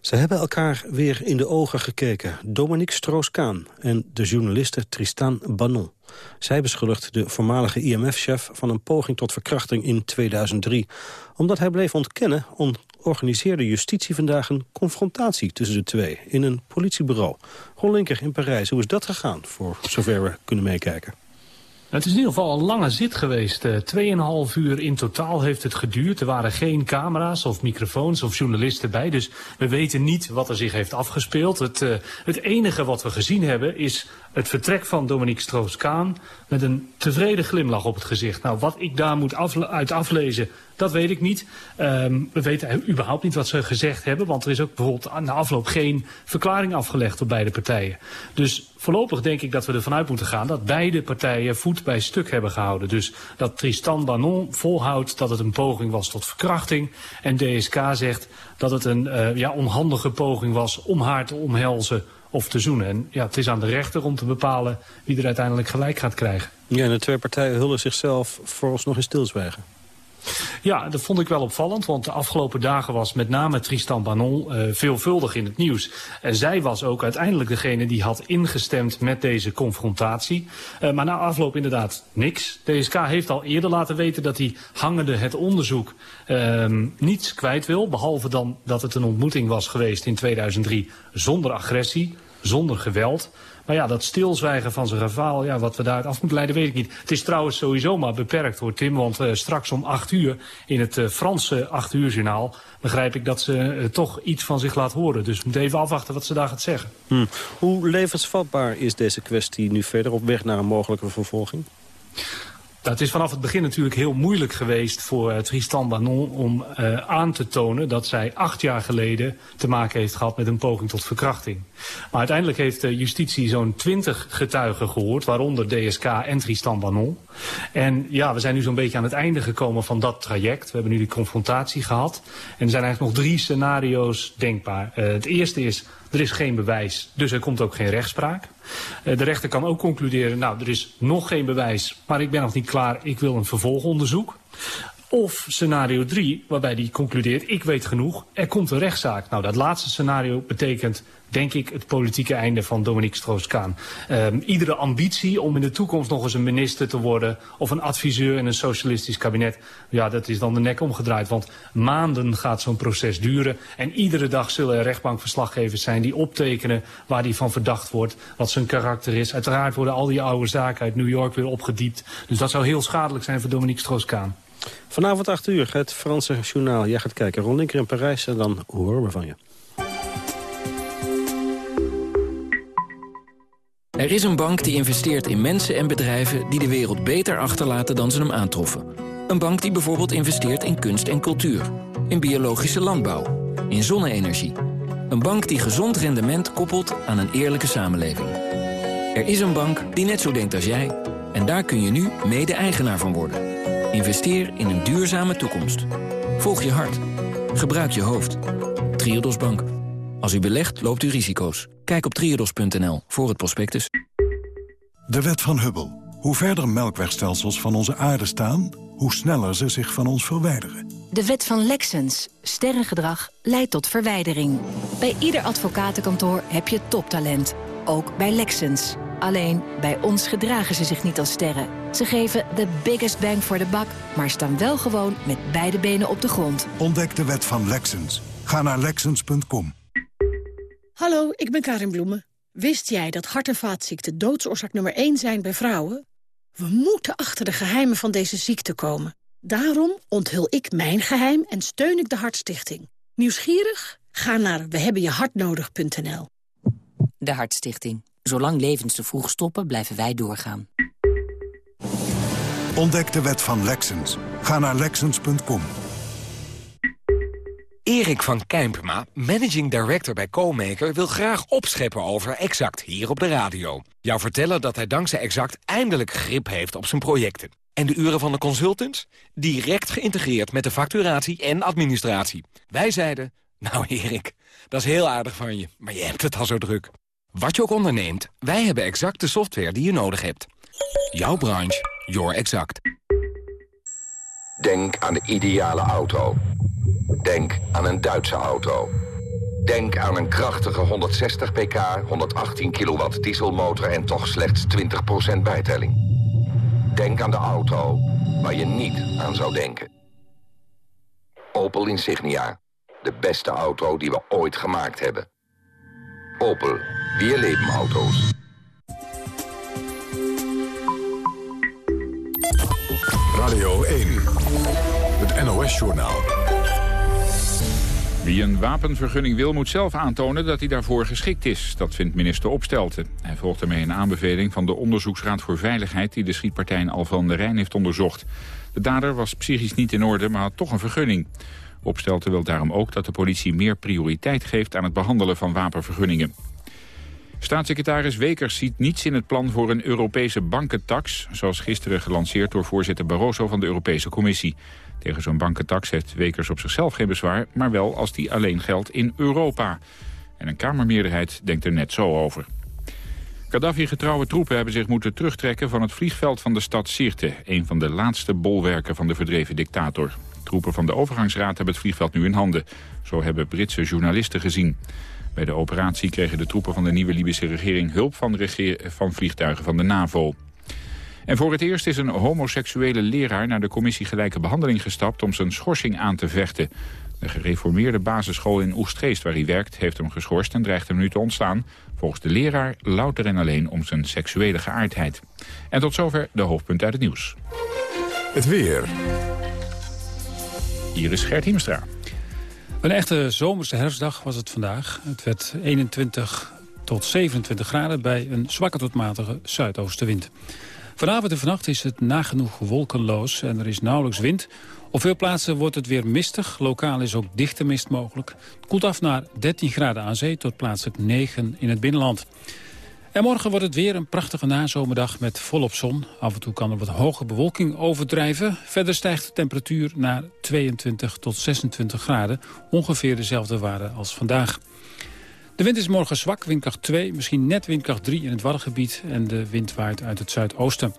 Ze hebben elkaar weer in de ogen gekeken. Dominique Stroos-Kaan en de journaliste Tristan Banon. Zij beschuldigt de voormalige IMF-chef van een poging tot verkrachting in 2003. Omdat hij bleef ontkennen, organiseerde justitie vandaag een confrontatie tussen de twee in een politiebureau. Ron Linker in Parijs, hoe is dat gegaan, voor zover we kunnen meekijken? Het is in ieder geval een lange zit geweest. Uh, Tweeënhalf uur in totaal heeft het geduurd. Er waren geen camera's of microfoons of journalisten bij. Dus we weten niet wat er zich heeft afgespeeld. Het, uh, het enige wat we gezien hebben is het vertrek van Dominique Stroos-Kaan... met een tevreden glimlach op het gezicht. Nou, wat ik daar moet uit aflezen, dat weet ik niet. Um, we weten überhaupt niet wat ze gezegd hebben... want er is ook bijvoorbeeld na afloop geen verklaring afgelegd door beide partijen. Dus voorlopig denk ik dat we ervan uit moeten gaan... dat beide partijen voet bij stuk hebben gehouden. Dus dat Tristan Banon volhoudt dat het een poging was tot verkrachting... en DSK zegt dat het een uh, ja, onhandige poging was om haar te omhelzen of te zoenen. En ja, het is aan de rechter om te bepalen wie er uiteindelijk gelijk gaat krijgen. Ja, en de twee partijen hullen zichzelf vooralsnog in stilzwijgen. Ja, dat vond ik wel opvallend, want de afgelopen dagen was met name Tristan Banon uh, veelvuldig in het nieuws. En zij was ook uiteindelijk degene die had ingestemd met deze confrontatie. Uh, maar na afloop inderdaad niks. DSK heeft al eerder laten weten dat hij hangende het onderzoek uh, niets kwijt wil. Behalve dan dat het een ontmoeting was geweest in 2003 zonder agressie, zonder geweld. Maar ja, dat stilzwijgen van zijn geval, ja, wat we daaruit af moeten leiden, weet ik niet. Het is trouwens sowieso maar beperkt hoor, Tim. Want uh, straks om acht uur in het uh, Franse acht uur journaal begrijp ik dat ze uh, toch iets van zich laat horen. Dus we moeten even afwachten wat ze daar gaat zeggen. Hmm. Hoe levensvatbaar is deze kwestie nu verder op weg naar een mogelijke vervolging? Het is vanaf het begin natuurlijk heel moeilijk geweest voor uh, Tristan Banon om uh, aan te tonen dat zij acht jaar geleden te maken heeft gehad met een poging tot verkrachting. Maar uiteindelijk heeft de justitie zo'n twintig getuigen gehoord, waaronder DSK en Tristan Banon. En ja, we zijn nu zo'n beetje aan het einde gekomen van dat traject. We hebben nu die confrontatie gehad. En er zijn eigenlijk nog drie scenario's denkbaar. Uh, het eerste is er is geen bewijs, dus er komt ook geen rechtspraak. Uh, de rechter kan ook concluderen, nou, er is nog geen bewijs, maar ik ben nog niet klaar, ik wil een vervolgonderzoek. Of scenario 3, waarbij hij concludeert, ik weet genoeg, er komt een rechtszaak. Nou, dat laatste scenario betekent denk ik, het politieke einde van Dominique Strauss-Kaan. Um, iedere ambitie om in de toekomst nog eens een minister te worden... of een adviseur in een socialistisch kabinet... ja, dat is dan de nek omgedraaid. Want maanden gaat zo'n proces duren... en iedere dag zullen er rechtbankverslaggevers zijn... die optekenen waar hij van verdacht wordt, wat zijn karakter is. Uiteraard worden al die oude zaken uit New York weer opgediept. Dus dat zou heel schadelijk zijn voor Dominique Strauss-Kaan. Vanavond 8 uur, het Franse journaal. Jij gaat kijken. Ron Linker in Parijs en dan horen we van je. Er is een bank die investeert in mensen en bedrijven... die de wereld beter achterlaten dan ze hem aantroffen. Een bank die bijvoorbeeld investeert in kunst en cultuur. In biologische landbouw. In zonne-energie. Een bank die gezond rendement koppelt aan een eerlijke samenleving. Er is een bank die net zo denkt als jij. En daar kun je nu mede-eigenaar van worden. Investeer in een duurzame toekomst. Volg je hart. Gebruik je hoofd. Triodos Bank. Als u belegt, loopt u risico's. Kijk op triodos.nl voor het prospectus. De wet van Hubble. Hoe verder melkwegstelsels van onze aarde staan... hoe sneller ze zich van ons verwijderen. De wet van Lexens. Sterrengedrag leidt tot verwijdering. Bij ieder advocatenkantoor heb je toptalent. Ook bij Lexens. Alleen, bij ons gedragen ze zich niet als sterren. Ze geven de biggest bang voor de bak, maar staan wel gewoon met beide benen op de grond. Ontdek de wet van Lexens. Ga naar Lexens.com. Hallo, ik ben Karin Bloemen. Wist jij dat hart- en vaatziekten doodsoorzaak nummer 1 zijn bij vrouwen? We moeten achter de geheimen van deze ziekte komen. Daarom onthul ik mijn geheim en steun ik de Hartstichting. Nieuwsgierig? Ga naar wehebbenjehartnodig.nl De Hartstichting. Zolang levens te vroeg stoppen, blijven wij doorgaan. Ontdek de wet van Lexens. Ga naar Lexens.com. Erik van Kijmpema, managing director bij CoMaker... wil graag opscheppen over Exact hier op de radio. Jou vertellen dat hij dankzij Exact eindelijk grip heeft op zijn projecten. En de uren van de consultants? Direct geïntegreerd met de facturatie en administratie. Wij zeiden, nou Erik, dat is heel aardig van je, maar je hebt het al zo druk. Wat je ook onderneemt, wij hebben exact de software die je nodig hebt. Jouw branche, your exact. Denk aan de ideale auto. Denk aan een Duitse auto. Denk aan een krachtige 160 pk, 118 kilowatt dieselmotor en toch slechts 20% bijtelling. Denk aan de auto waar je niet aan zou denken. Opel Insignia. De beste auto die we ooit gemaakt hebben. Opel. Wir leben auto's. Radio 1. Het NOS-journaal. Wie een wapenvergunning wil, moet zelf aantonen dat hij daarvoor geschikt is. Dat vindt minister Opstelten. Hij volgt ermee een aanbeveling van de Onderzoeksraad voor Veiligheid... die de schietpartij in Alphen aan de Rijn heeft onderzocht. De dader was psychisch niet in orde, maar had toch een vergunning. Opstelten wil daarom ook dat de politie meer prioriteit geeft... aan het behandelen van wapenvergunningen. Staatssecretaris Wekers ziet niets in het plan voor een Europese bankentax... zoals gisteren gelanceerd door voorzitter Barroso van de Europese Commissie. Tegen zo'n bankentax heeft Wekers op zichzelf geen bezwaar... maar wel als die alleen geldt in Europa. En een Kamermeerderheid denkt er net zo over. Gaddafi-getrouwe troepen hebben zich moeten terugtrekken van het vliegveld van de stad Sirte... een van de laatste bolwerken van de verdreven dictator. Troepen van de overgangsraad hebben het vliegveld nu in handen. Zo hebben Britse journalisten gezien. Bij de operatie kregen de troepen van de nieuwe Libische regering hulp van, van vliegtuigen van de NAVO. En voor het eerst is een homoseksuele leraar naar de commissie Gelijke Behandeling gestapt om zijn schorsing aan te vechten. De gereformeerde basisschool in Oestgeest waar hij werkt heeft hem geschorst en dreigt hem nu te ontstaan. Volgens de leraar louter en alleen om zijn seksuele geaardheid. En tot zover de hoofdpunt uit het nieuws. Het weer. Hier is Gert Hiemstra. Een echte zomerse herfstdag was het vandaag. Het werd 21 tot 27 graden bij een zwakke tot matige zuidoostenwind. Vanavond en vannacht is het nagenoeg wolkenloos en er is nauwelijks wind. Op veel plaatsen wordt het weer mistig. Lokaal is ook dichte mist mogelijk. Het koelt af naar 13 graden aan zee tot plaatselijk 9 in het binnenland. En morgen wordt het weer een prachtige nazomerdag met volop zon. Af en toe kan er wat hoge bewolking overdrijven. Verder stijgt de temperatuur naar 22 tot 26 graden. Ongeveer dezelfde waarde als vandaag. De wind is morgen zwak, windkracht 2, misschien net windkracht 3 in het Waddengebied. En de wind waait uit het zuidoosten.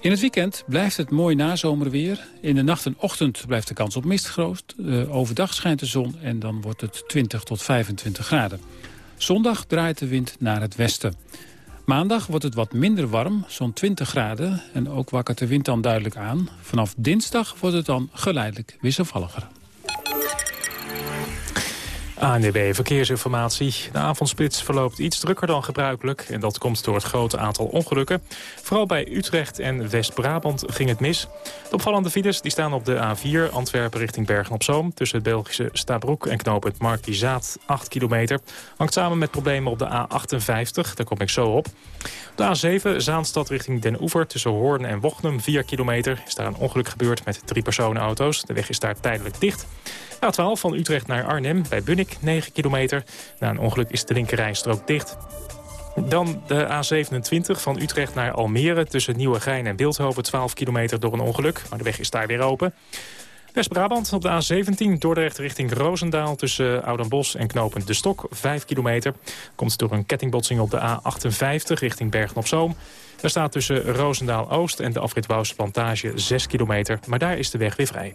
In het weekend blijft het mooi nazomerweer. In de nacht en ochtend blijft de kans op mist groot. Uh, overdag schijnt de zon en dan wordt het 20 tot 25 graden. Zondag draait de wind naar het westen. Maandag wordt het wat minder warm, zo'n 20 graden. En ook wakkert de wind dan duidelijk aan. Vanaf dinsdag wordt het dan geleidelijk wisselvalliger. ANDB Verkeersinformatie. De avondspits verloopt iets drukker dan gebruikelijk. En dat komt door het grote aantal ongelukken. Vooral bij Utrecht en West-Brabant ging het mis. De opvallende files die staan op de A4 Antwerpen richting Bergen-op-Zoom... tussen het Belgische Stabroek en knooppunt Markizaat 8 kilometer. Hangt samen met problemen op de A58, daar kom ik zo op. de A7 Zaanstad richting Den Oever tussen Hoorn en Wochnum 4 kilometer. Is daar een ongeluk gebeurd met drie personenauto's. De weg is daar tijdelijk dicht. A12 van Utrecht naar Arnhem bij Bunnik 9 kilometer. Na een ongeluk is de linkerrijstrook dicht. Dan de A27 van Utrecht naar Almere tussen Nieuwegein en Beeldhoven 12 kilometer door een ongeluk. Maar de weg is daar weer open. West-Brabant op de A17 Dordrecht richting Roosendaal... tussen Oudenbos en Knopend De Stok, 5 kilometer. Komt door een kettingbotsing op de A58 richting Bergen-op-Zoom. Daar staat tussen Roosendaal-Oost en de afrit Plantage 6 kilometer. Maar daar is de weg weer vrij.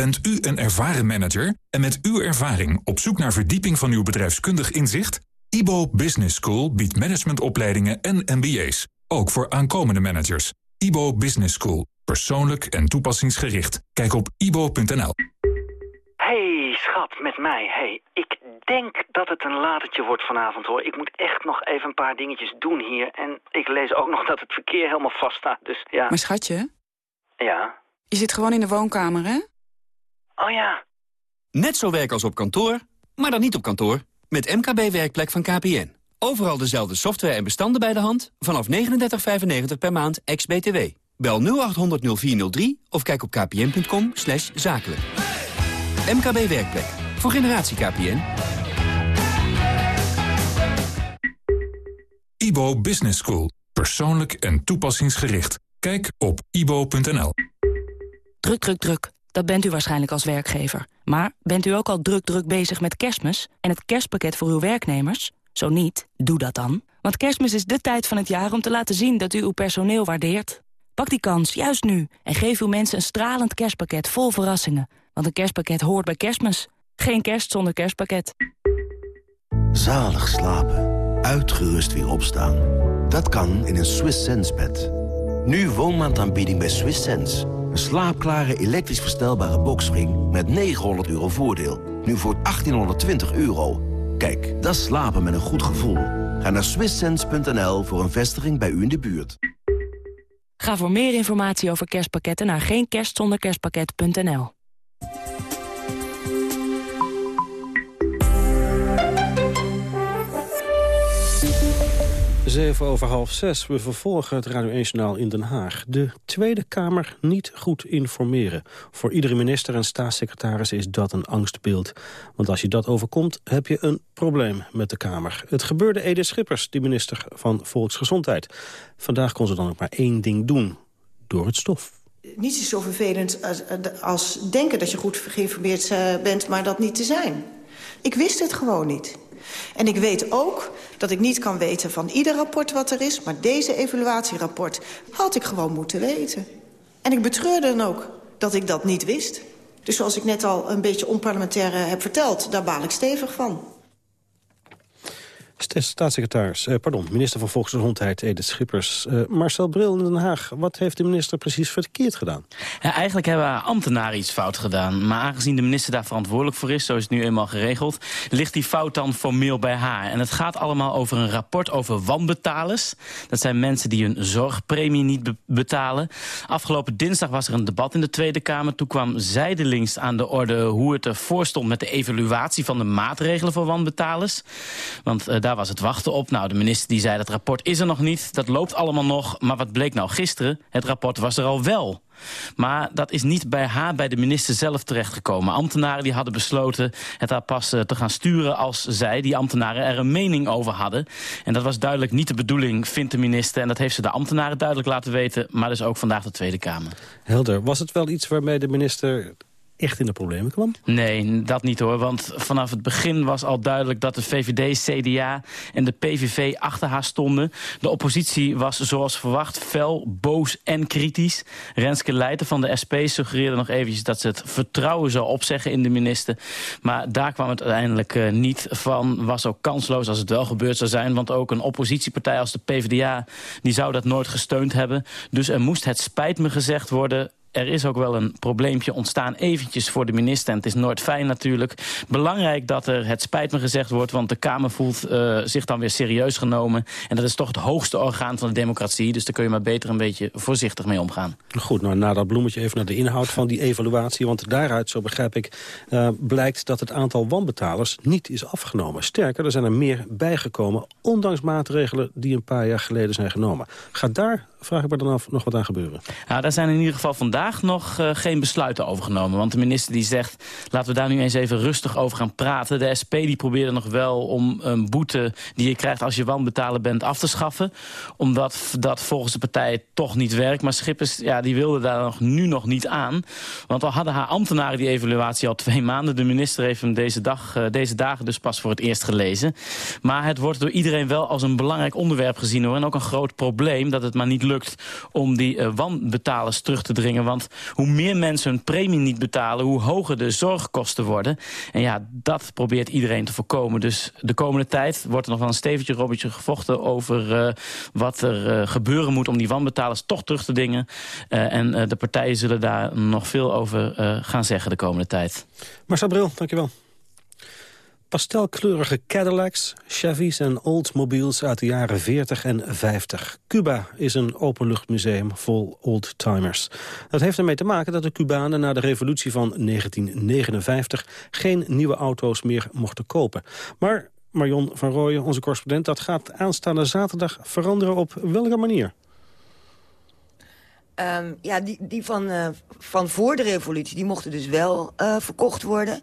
Bent u een ervaren manager en met uw ervaring op zoek naar verdieping van uw bedrijfskundig inzicht? IBO Business School biedt managementopleidingen en MBA's, ook voor aankomende managers. IBO Business School, persoonlijk en toepassingsgericht. Kijk op ibo.nl. Hey schat, met mij. Hey, ik denk dat het een latertje wordt vanavond hoor. Ik moet echt nog even een paar dingetjes doen hier. En ik lees ook nog dat het verkeer helemaal vast staat, dus ja. Maar schatje? Ja? Je zit gewoon in de woonkamer, hè? Oh ja. Net zo werk als op kantoor, maar dan niet op kantoor. Met MKB Werkplek van KPN. Overal dezelfde software en bestanden bij de hand. Vanaf 39,95 per maand, ex-BTW. Bel 0800 0403 of kijk op kpn.com zakelijk. MKB Werkplek. Voor generatie KPN. IBO Business School. Persoonlijk en toepassingsgericht. Kijk op ibo.nl. Druk, druk, druk. Dat bent u waarschijnlijk als werkgever. Maar bent u ook al druk druk bezig met kerstmis en het kerstpakket voor uw werknemers? Zo niet, doe dat dan. Want kerstmis is de tijd van het jaar om te laten zien dat u uw personeel waardeert. Pak die kans, juist nu, en geef uw mensen een stralend kerstpakket vol verrassingen. Want een kerstpakket hoort bij kerstmis. Geen kerst zonder kerstpakket. Zalig slapen. Uitgerust weer opstaan. Dat kan in een Swiss Sense bed. Nu woonmaandaanbieding bij Swiss Sense. Een slaapklare elektrisch verstelbare boxspring met 900 euro voordeel. Nu voor 1820 euro. Kijk, dat slapen met een goed gevoel. Ga naar swisssense.nl voor een vestiging bij u in de buurt. Ga voor meer informatie over kerstpakketten naar geenkerstzonderkerstpakket.nl. 7 over half zes. We vervolgen het Radio 1-journaal in Den Haag. De Tweede Kamer niet goed informeren. Voor iedere minister en staatssecretaris is dat een angstbeeld. Want als je dat overkomt, heb je een probleem met de Kamer. Het gebeurde Edith Schippers, de minister van Volksgezondheid. Vandaag kon ze dan ook maar één ding doen. Door het stof. Niets is zo vervelend als, als denken dat je goed geïnformeerd eh, bent... maar dat niet te zijn. Ik wist het gewoon niet. En ik weet ook dat ik niet kan weten van ieder rapport wat er is... maar deze evaluatierapport had ik gewoon moeten weten. En ik betreurde dan ook dat ik dat niet wist. Dus zoals ik net al een beetje onparlementair heb verteld... daar baal ik stevig van. Staatssecretaris, eh, pardon, minister van Volksgezondheid Edith Schippers. Uh, Marcel Bril in Den Haag, wat heeft de minister precies verkeerd gedaan? Eigenlijk hebben ambtenaren iets fout gedaan. Maar aangezien de minister daar verantwoordelijk voor is, zo is het nu eenmaal geregeld... ligt die fout dan formeel bij haar. En het gaat allemaal over een rapport over wanbetalers. Dat zijn mensen die hun zorgpremie niet betalen. Afgelopen dinsdag was er een debat in de Tweede Kamer. Toen kwam zijdelings aan de orde hoe het ervoor stond met de evaluatie van de maatregelen voor wanbetalers. Want uh, daar was het wachten op. Nou, de minister die zei dat rapport is er nog niet. Dat loopt allemaal nog. Maar wat bleek nou gisteren? Het rapport was er al wel. Maar dat is niet bij haar, bij de minister zelf terechtgekomen. Ambtenaren die hadden besloten het daar pas eh, te gaan sturen als zij, die ambtenaren, er een mening over hadden. En dat was duidelijk niet de bedoeling, vindt de minister. En dat heeft ze de ambtenaren duidelijk laten weten, maar dus ook vandaag de Tweede Kamer. Helder. Was het wel iets waarmee de minister echt in de problemen kwam? Nee, dat niet hoor. Want vanaf het begin was al duidelijk dat de VVD, CDA en de PVV achter haar stonden. De oppositie was zoals verwacht fel, boos en kritisch. Renske Leijten van de SP suggereerde nog eventjes dat ze het vertrouwen zou opzeggen in de minister. Maar daar kwam het uiteindelijk uh, niet van. Was ook kansloos als het wel gebeurd zou zijn. Want ook een oppositiepartij als de PvdA die zou dat nooit gesteund hebben. Dus er moest het spijt me gezegd worden er is ook wel een probleempje ontstaan eventjes voor de minister. En het is nooit fijn natuurlijk. Belangrijk dat er het spijt me gezegd wordt... want de Kamer voelt uh, zich dan weer serieus genomen. En dat is toch het hoogste orgaan van de democratie. Dus daar kun je maar beter een beetje voorzichtig mee omgaan. Goed, nou na dat bloemetje even naar de inhoud van die evaluatie. Want daaruit, zo begrijp ik, uh, blijkt dat het aantal wanbetalers niet is afgenomen. Sterker, er zijn er meer bijgekomen... ondanks maatregelen die een paar jaar geleden zijn genomen. Gaat daar vraag ik me dan af nog wat aan gebeuren. Nou, daar zijn in ieder geval vandaag nog uh, geen besluiten over genomen. Want de minister die zegt, laten we daar nu eens even rustig over gaan praten. De SP die probeerde nog wel om een boete die je krijgt als je wanbetaler bent af te schaffen. Omdat dat volgens de partij toch niet werkt. Maar Schippers ja, die wilde daar nog, nu nog niet aan. Want al hadden haar ambtenaren die evaluatie al twee maanden. De minister heeft hem deze, dag, uh, deze dagen dus pas voor het eerst gelezen. Maar het wordt door iedereen wel als een belangrijk onderwerp gezien hoor. En ook een groot probleem dat het maar niet lukt om die uh, wanbetalers terug te dringen. Want hoe meer mensen hun premie niet betalen, hoe hoger de zorgkosten worden. En ja, dat probeert iedereen te voorkomen. Dus de komende tijd wordt er nog wel een steventje robbertje gevochten over uh, wat er uh, gebeuren moet om die wanbetalers toch terug te dringen. en de partijen zullen daar nog veel over gaan zeggen de komende tijd. Marcel Bril, dankjewel pastelkleurige Cadillacs, Chevys en Oldsmobiles uit de jaren 40 en 50. Cuba is een openluchtmuseum vol oldtimers. Dat heeft ermee te maken dat de Cubanen na de revolutie van 1959 geen nieuwe auto's meer mochten kopen. Maar Marion van Rooyen, onze correspondent, dat gaat aanstaande zaterdag veranderen op welke manier? Um, ja, die, die van, uh, van voor de revolutie, die mochten dus wel uh, verkocht worden.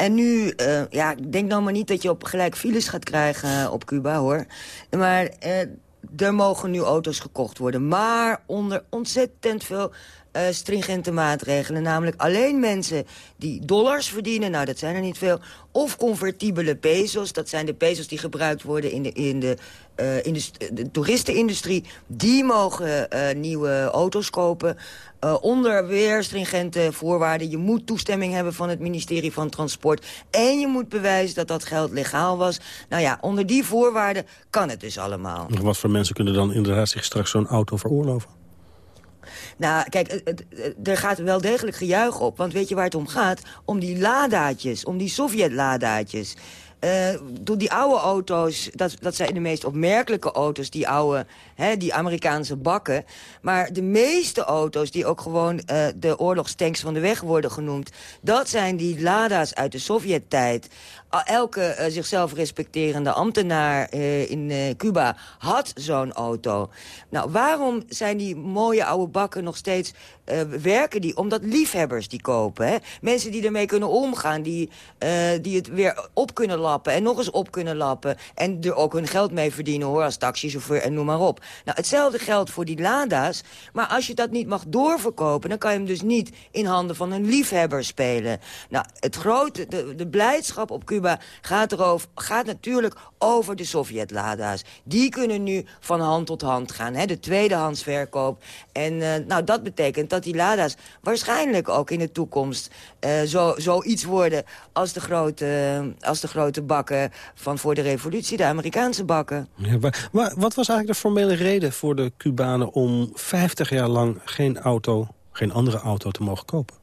En nu, uh, ja, denk nou maar niet dat je op gelijk files gaat krijgen op Cuba, hoor. Maar uh, er mogen nu auto's gekocht worden. Maar onder ontzettend veel uh, stringente maatregelen. Namelijk alleen mensen die dollars verdienen, nou dat zijn er niet veel... of convertibele pesos, dat zijn de pesos die gebruikt worden in de, in de, uh, in de, toeristenindustrie... die mogen uh, nieuwe auto's kopen. Onder weer stringente voorwaarden. Je moet toestemming hebben van het ministerie van Transport. En je moet bewijzen dat dat geld legaal was. Nou ja, onder die voorwaarden kan het dus allemaal. Wat voor mensen kunnen dan inderdaad zich straks zo'n auto veroorloven? Nou, kijk, er gaat wel degelijk gejuich op. Want weet je waar het om gaat? Om die ladaatjes, om die Sovjet-ladaatjes. Uh, door die oude auto's, dat, dat zijn de meest opmerkelijke auto's, die oude, hè, die Amerikaanse bakken. Maar de meeste auto's die ook gewoon uh, de oorlogstanks van de weg worden genoemd, dat zijn die Lada's uit de Sovjet-tijd. Elke uh, zichzelf respecterende ambtenaar in Cuba had zo'n auto. Nou, waarom zijn die mooie oude bakken nog steeds werken die? Omdat liefhebbers die kopen. Hè? Mensen die ermee kunnen omgaan, die, die het weer op kunnen lappen en nog eens op kunnen lappen. En er ook hun geld mee verdienen hoor, als taxichauffeur en noem maar op. Nou, hetzelfde geldt voor die Lada's. Maar als je dat niet mag doorverkopen, dan kan je hem dus niet in handen van een liefhebber spelen. Nou, het grote, de, de blijdschap op Cuba gaat, erover, gaat natuurlijk over de Sovjet-Lada's. Die kunnen nu van hand tot hand gaan, hè, de tweedehandsverkoop. En uh, nou, dat betekent dat die Lada's waarschijnlijk ook in de toekomst uh, zo, zoiets worden als de grote, als de grote bakken van voor de revolutie, de Amerikaanse bakken. Ja, maar, maar wat was eigenlijk de formele reden voor de Cubanen om 50 jaar lang geen auto, geen andere auto te mogen kopen?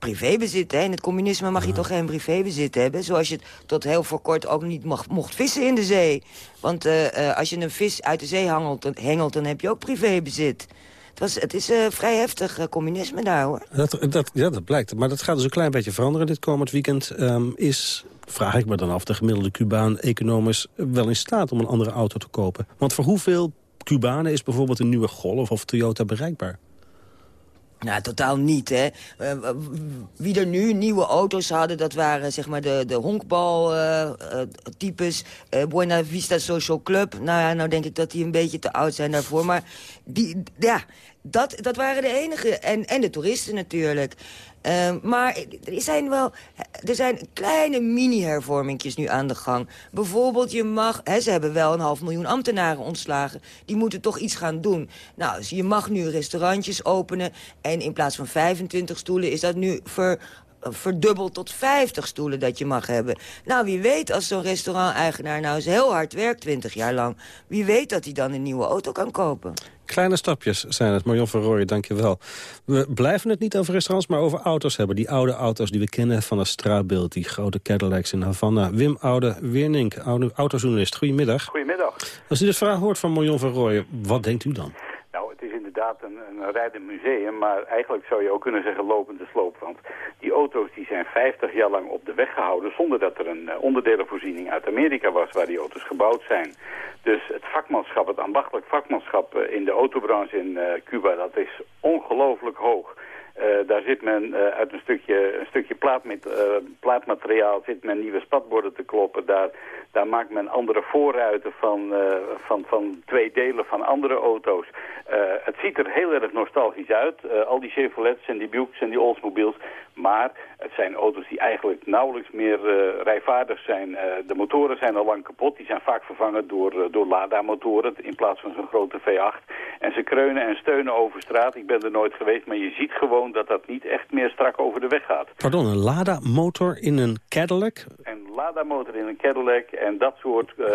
Privébezit. Hè. In het communisme mag je toch geen privébezit hebben. Zoals je tot heel voor kort ook niet mag, mocht vissen in de zee. Want uh, uh, als je een vis uit de zee hangelt, hengelt, dan heb je ook privébezit. Het, was, het is uh, vrij heftig communisme daar, hoor. Dat, dat, ja, dat blijkt. Maar dat gaat dus een klein beetje veranderen dit komend weekend. Um, is, vraag ik me dan af, de gemiddelde Cubaan economisch wel in staat om een andere auto te kopen? Want voor hoeveel Cubanen is bijvoorbeeld een nieuwe Golf of Toyota bereikbaar? Nou, totaal niet, hè. Uh, wie er nu nieuwe auto's hadden, dat waren zeg maar de, de honkbal-types. Uh, uh, Buena Vista Social Club. Nou ja, nou denk ik dat die een beetje te oud zijn daarvoor. Maar die, ja, dat, dat waren de enige. En, en de toeristen natuurlijk. Uh, maar er zijn wel er zijn kleine mini-hervormingjes nu aan de gang. Bijvoorbeeld, je mag... Hè, ze hebben wel een half miljoen ambtenaren ontslagen. Die moeten toch iets gaan doen. Nou, dus je mag nu restaurantjes openen. En in plaats van 25 stoelen is dat nu ver, verdubbeld tot 50 stoelen dat je mag hebben. Nou, wie weet als zo'n restaurant-eigenaar nou eens heel hard werkt 20 jaar lang... wie weet dat hij dan een nieuwe auto kan kopen. Kleine stapjes zijn het. Marion van Rooyen, dank je wel. We blijven het niet over restaurants, maar over auto's hebben. Die oude auto's die we kennen van het straatbeeld. Die grote Cadillacs in Havana. Wim Oude Weernink, oude autojournalist. Goedemiddag. Goedemiddag. Als u dit vraag hoort van Marion van Rooyen, wat denkt u dan? Inderdaad een, een museum, maar eigenlijk zou je ook kunnen zeggen lopende sloop. Want die auto's die zijn 50 jaar lang op de weg gehouden zonder dat er een uh, onderdelenvoorziening uit Amerika was waar die auto's gebouwd zijn. Dus het vakmanschap, het ambachtelijk vakmanschap uh, in de autobranche in uh, Cuba, dat is ongelooflijk hoog. Uh, daar zit men uh, uit een stukje, een stukje uh, plaatmateriaal zit men nieuwe spatborden te kloppen. Daar, daar maakt men andere voorruiten van, van, van twee delen van andere auto's. het ziet er heel erg nostalgisch uit. al die Chevrolets en die Buicks en die Oldsmobiles. Maar het zijn auto's die eigenlijk nauwelijks meer rijvaardig zijn. de motoren zijn al lang kapot. Die zijn vaak vervangen door, door Lada-motoren in plaats van zo'n grote V8. En ze kreunen en steunen over straat. Ik ben er nooit geweest, maar je ziet gewoon dat dat niet echt meer strak over de weg gaat. Pardon, een Lada-motor in een Cadillac? Een Lada-motor in een Cadillac en dat soort uh,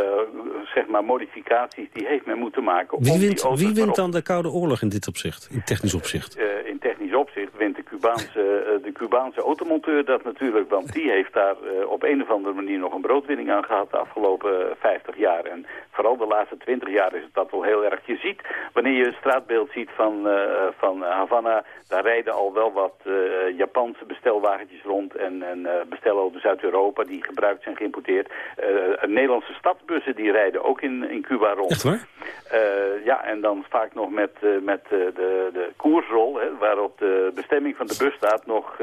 zeg maar modificaties die heeft men moeten maken. Wie wint, wie wint dan de Koude Oorlog in dit opzicht, in technisch opzicht? Uh, in technisch opzicht wint de Cubaanse, uh, de Cubaanse automonteur dat natuurlijk, want die heeft daar op een of andere manier nog een broodwinning aan gehad de afgelopen 50 jaar. En vooral de laatste 20 jaar is het dat wel heel erg. Je ziet, wanneer je een straatbeeld ziet van, van Havana, daar rijden al wel wat uh, Japanse bestelwagentjes rond en, en uh, bestelauto's uit Europa die gebruikt zijn geïmporteerd. Uh, Nederlandse stadsbussen die rijden ook in, in Cuba rond. Echt waar? ja, en dan vaak nog met, met de, de koersrol, hè, waarop de bestemming van de bus staat, nog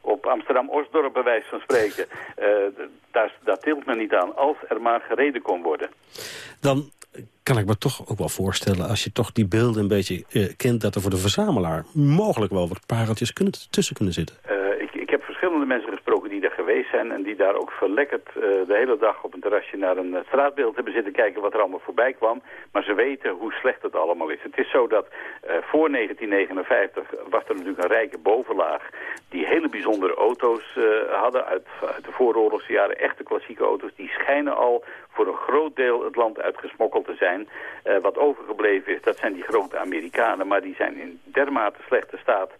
op Amsterdam-Osdorp bij wijze van spreken. daar, daar tilt men niet aan, als er maar gereden kon worden. Dan kan ik me toch ook wel voorstellen... als je toch die beelden een beetje uh, kent... dat er voor de verzamelaar mogelijk wel wat pareltjes kunnen, tussen kunnen zitten. Heb verschillende mensen gesproken die daar geweest zijn... en die daar ook verlekkerd uh, de hele dag op een terrasje naar een straatbeeld hebben zitten kijken... wat er allemaal voorbij kwam. Maar ze weten hoe slecht het allemaal is. Het is zo dat voor 1959 was er natuurlijk een rijke bovenlaag... die hele bijzondere auto's hadden uit, uit de vooroorlogse jaren. Echte klassieke auto's. Die schijnen al voor een groot deel het land uitgesmokkeld te zijn. Wat overgebleven is, dat zijn die grote Amerikanen. Maar die zijn in dermate slechte staat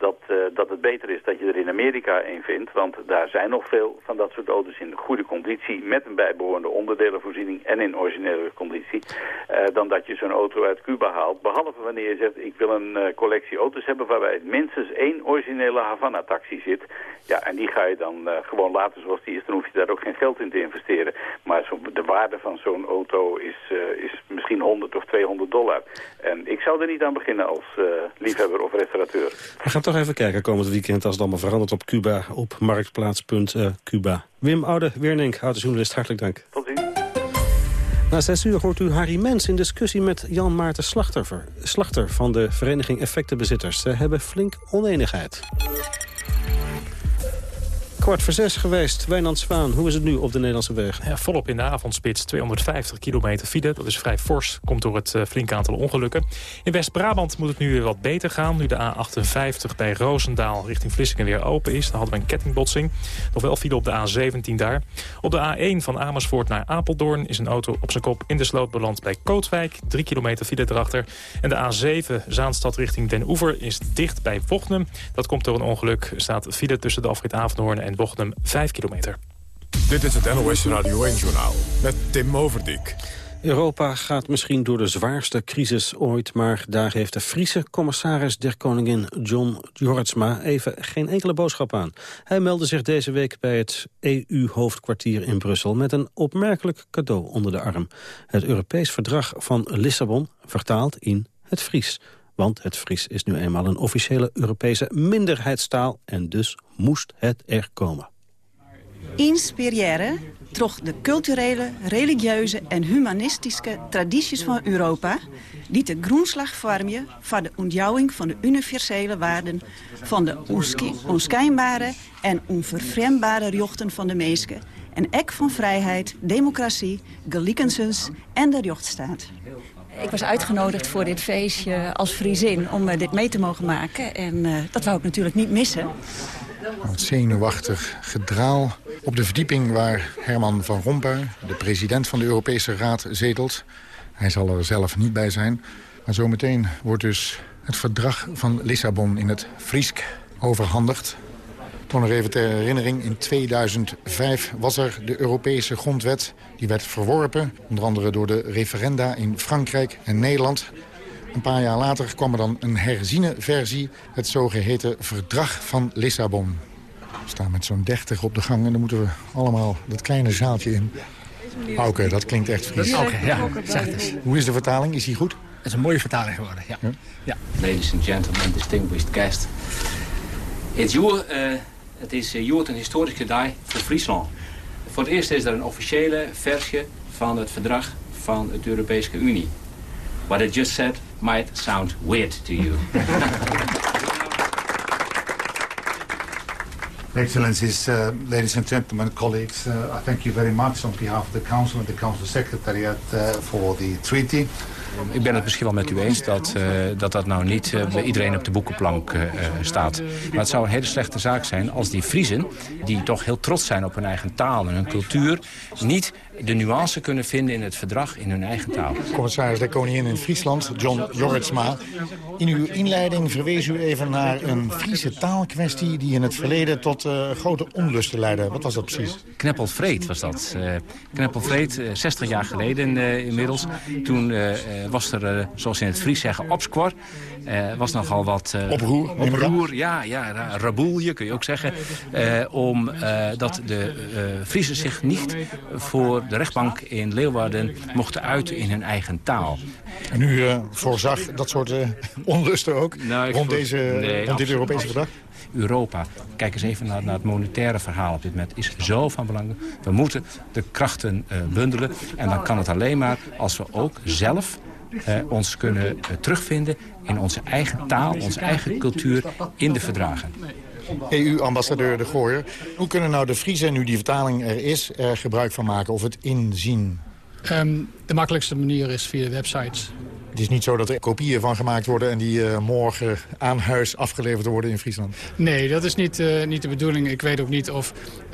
dat, uh, dat het beter is dat je er in Amerika een vindt. Want daar zijn nog veel van dat soort auto's in goede conditie... met een bijbehorende onderdelenvoorziening en in originele conditie... Uh, dan dat je zo'n auto uit Cuba haalt. Behalve wanneer je zegt, ik wil een collectie auto's hebben... waarbij minstens één originele Havana-taxi zit. Ja, en die ga je dan gewoon laten zoals die is. Dan hoef je daar ook geen geld in te investeren. Maar zo, de waarde van zo'n auto is, is misschien 100 of 200 dollar. En ik zou er niet aan beginnen als liefhebber of restaurateur. Toch even kijken komend weekend als het allemaal verandert op Cuba, op marktplaats.cuba. Wim Oude, Weernink, autojournalist, hartelijk dank. Tot ziens. Na zes uur hoort u Harry Mens in discussie met Jan Maarten Slachter, Slachter van de Vereniging Effectenbezitters. Ze hebben flink oneenigheid. Kwart voor zes geweest. Wijnand Zwaan, hoe is het nu op de Nederlandse weg? Ja, volop in de avondspits. 250 kilometer file. Dat is vrij fors. Komt door het uh, flinke aantal ongelukken. In West-Brabant moet het nu weer wat beter gaan. Nu de A58 bij Roosendaal richting Vlissingen weer open is. Dan hadden we een kettingbotsing. Nog wel file op de A17 daar. Op de A1 van Amersfoort naar Apeldoorn is een auto op zijn kop in de sloot beland bij Kootwijk. 3 kilometer file erachter. En de A7 Zaanstad richting Den Oever is dicht bij Vochnum. Dat komt door een ongeluk. Staat file tussen de afrit Avenhoorn en Bochum 5 kilometer. Dit is het NOS Radio 1-journaal met Tim Overdijk. Europa gaat misschien door de zwaarste crisis ooit... maar daar heeft de Friese commissaris der koningin John Jorritsma... even geen enkele boodschap aan. Hij meldde zich deze week bij het EU-hoofdkwartier in Brussel... met een opmerkelijk cadeau onder de arm. Het Europees Verdrag van Lissabon, vertaald in het Fries. Want het Fries is nu eenmaal een officiële Europese minderheidstaal... en dus moest het er komen. Inspireren troch de culturele, religieuze en humanistische tradities van Europa... die de grondslag vormen voor de ontjouwing van de universele waarden... van de onschijnbare en onvervreembare rechten van de mensen... en ek van vrijheid, democratie, gelijkensens en de rechtsstaat. Ik was uitgenodigd voor dit feestje als Friesin om eh, dit mee te mogen maken. En uh, dat wou ik natuurlijk niet missen. Het zenuwachtig gedraal op de verdieping waar Herman van Rompuy... de president van de Europese Raad, zetelt. Hij zal er zelf niet bij zijn. Maar zometeen wordt dus het verdrag van Lissabon in het Friesk overhandigd. Toch nog even ter herinnering, in 2005 was er de Europese grondwet. Die werd verworpen, onder andere door de referenda in Frankrijk en Nederland. Een paar jaar later kwam er dan een herziene versie, het zogeheten Verdrag van Lissabon. We staan met zo'n 30 op de gang en dan moeten we allemaal dat kleine zaaltje in. Oké, dat klinkt echt Fries. Oké, ja, zeg het eens. Hoe is de vertaling? Is die goed? Het is een mooie vertaling geworden, ja. ja. ja. Ladies and gentlemen, distinguished guests. It's your, uh, het is uh, een historische dag voor Friesland. Voor het eerst is er een officiële versie van het verdrag van de Europese Unie. What I just said might sound weird to you. Excellencies, uh, ladies and gentlemen, colleagues, uh, I thank you very much on behalf of the Council and the Council Secretariat uh, for the treaty. Ik ben het misschien wel met u eens dat uh, dat, dat nou niet uh, bij iedereen op de boekenplank uh, staat. Maar het zou een hele slechte zaak zijn als die Friesen... die toch heel trots zijn op hun eigen taal en hun cultuur... niet de nuance kunnen vinden in het verdrag in hun eigen taal. Commissaris de Koningin in Friesland, John Jorritsma. In uw inleiding verwees u even naar een Friese taalkwestie... die in het verleden tot uh, grote onlusten leidde. Wat was dat precies? Kneppelvreed was dat. Uh, Kneppelvreed, uh, 60 jaar geleden inmiddels. Toen was er, zoals in het Fries zeggen, opsquar. was nogal wat... oproer? Oproer, ja, ja, raboelje kun je ook zeggen. om dat de Friesen zich niet voor de rechtbank in Leeuwarden mochten uiten in hun eigen taal. En u voorzag dat soort onlusten ook nou, rond, deze, nee, rond dit Europese verdrag? Europa. Kijk eens even naar, naar, het monetaire verhaal op dit moment. is zo van belang. We moeten de krachten uh, bundelen. En dan kan het alleen maar als we ook zelf ons kunnen uh, terugvinden in onze eigen taal, onze eigen cultuur in de verdragen. EU-ambassadeur De Gooier. Hoe kunnen nou de Friese, nu die vertaling er is, er gebruik van maken of het inzien? Um, de makkelijkste manier is via de websites. Het is niet zo dat er kopieën van gemaakt worden... en die uh, morgen aan huis afgeleverd worden in Friesland? Nee, dat is niet, uh, niet de bedoeling. Ik weet ook niet of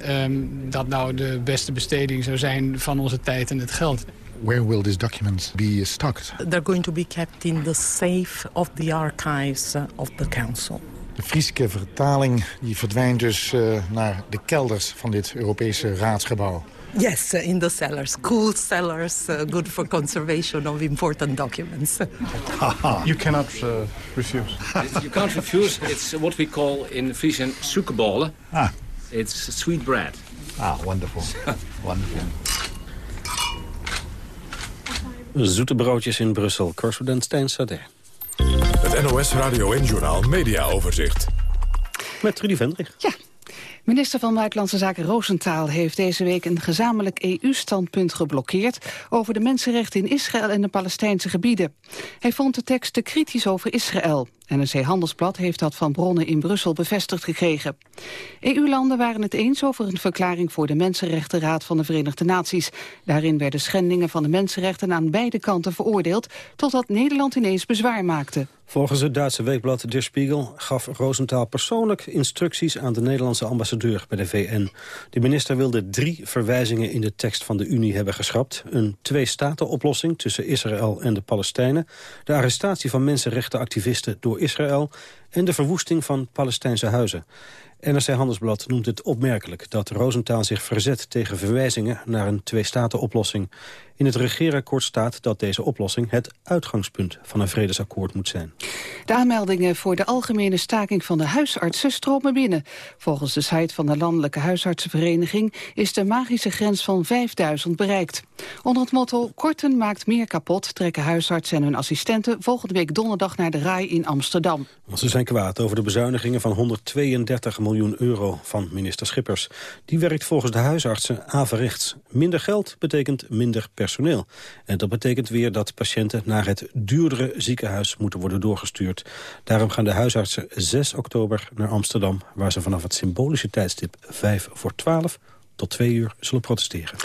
um, dat nou de beste besteding zou zijn... van onze tijd en het geld. Where will these documents be stocked? They're going to be kept in the safe of the archives of the council. De Frieske vertaling die verdwijnt dus uh, naar de kelders van dit Europese raadsgebouw. Yes, uh, in the cellars. Cool cellars, uh, good for conservation of important documents. you cannot uh, refuse. you can't refuse. It's what we call in Frisian suikeballen. Ah. It's sweet bread. Ah, wonderful. wonderful. Zoete broodjes in Brussel. Correspondent Stijn Sade. Het NOS Radio en Journaal Media Overzicht. Met Trudy Vendrich. Ja. Minister van Buitenlandse Zaken Roosentaal heeft deze week een gezamenlijk EU-standpunt geblokkeerd over de mensenrechten in Israël en de Palestijnse gebieden. Hij vond de tekst te kritisch over Israël. NRC Handelsblad heeft dat van bronnen in Brussel bevestigd gekregen. EU-landen waren het eens over een verklaring voor de Mensenrechtenraad van de Verenigde Naties. Daarin werden schendingen van de mensenrechten aan beide kanten veroordeeld, totdat Nederland ineens bezwaar maakte. Volgens het Duitse weekblad Der Spiegel gaf Rosenthal persoonlijk instructies aan de Nederlandse ambassadeur bij de VN. De minister wilde drie verwijzingen in de tekst van de Unie hebben geschrapt. Een twee-staten-oplossing tussen Israël en de Palestijnen. De arrestatie van mensenrechtenactivisten door Israël en de verwoesting van Palestijnse huizen. NRC Handelsblad noemt het opmerkelijk dat Rosenthal zich verzet tegen verwijzingen naar een twee-staten-oplossing. In het regeerakkoord staat dat deze oplossing het uitgangspunt van een vredesakkoord moet zijn. De aanmeldingen voor de algemene staking van de huisartsen stromen binnen. Volgens de site van de Landelijke Huisartsenvereniging is de magische grens van 5000 bereikt. Onder het motto Korten maakt meer kapot trekken huisartsen en hun assistenten volgende week donderdag naar de RAI in Amsterdam. Ze zijn kwaad over de bezuinigingen van 132 miljoen euro van minister Schippers. Die werkt volgens de huisartsen averechts. Minder geld betekent minder personeel. En dat betekent weer dat patiënten naar het duurdere ziekenhuis moeten worden doorgestuurd. Daarom gaan de huisartsen 6 oktober naar Amsterdam... waar ze vanaf het symbolische tijdstip 5 voor 12 tot 2 uur zullen protesteren.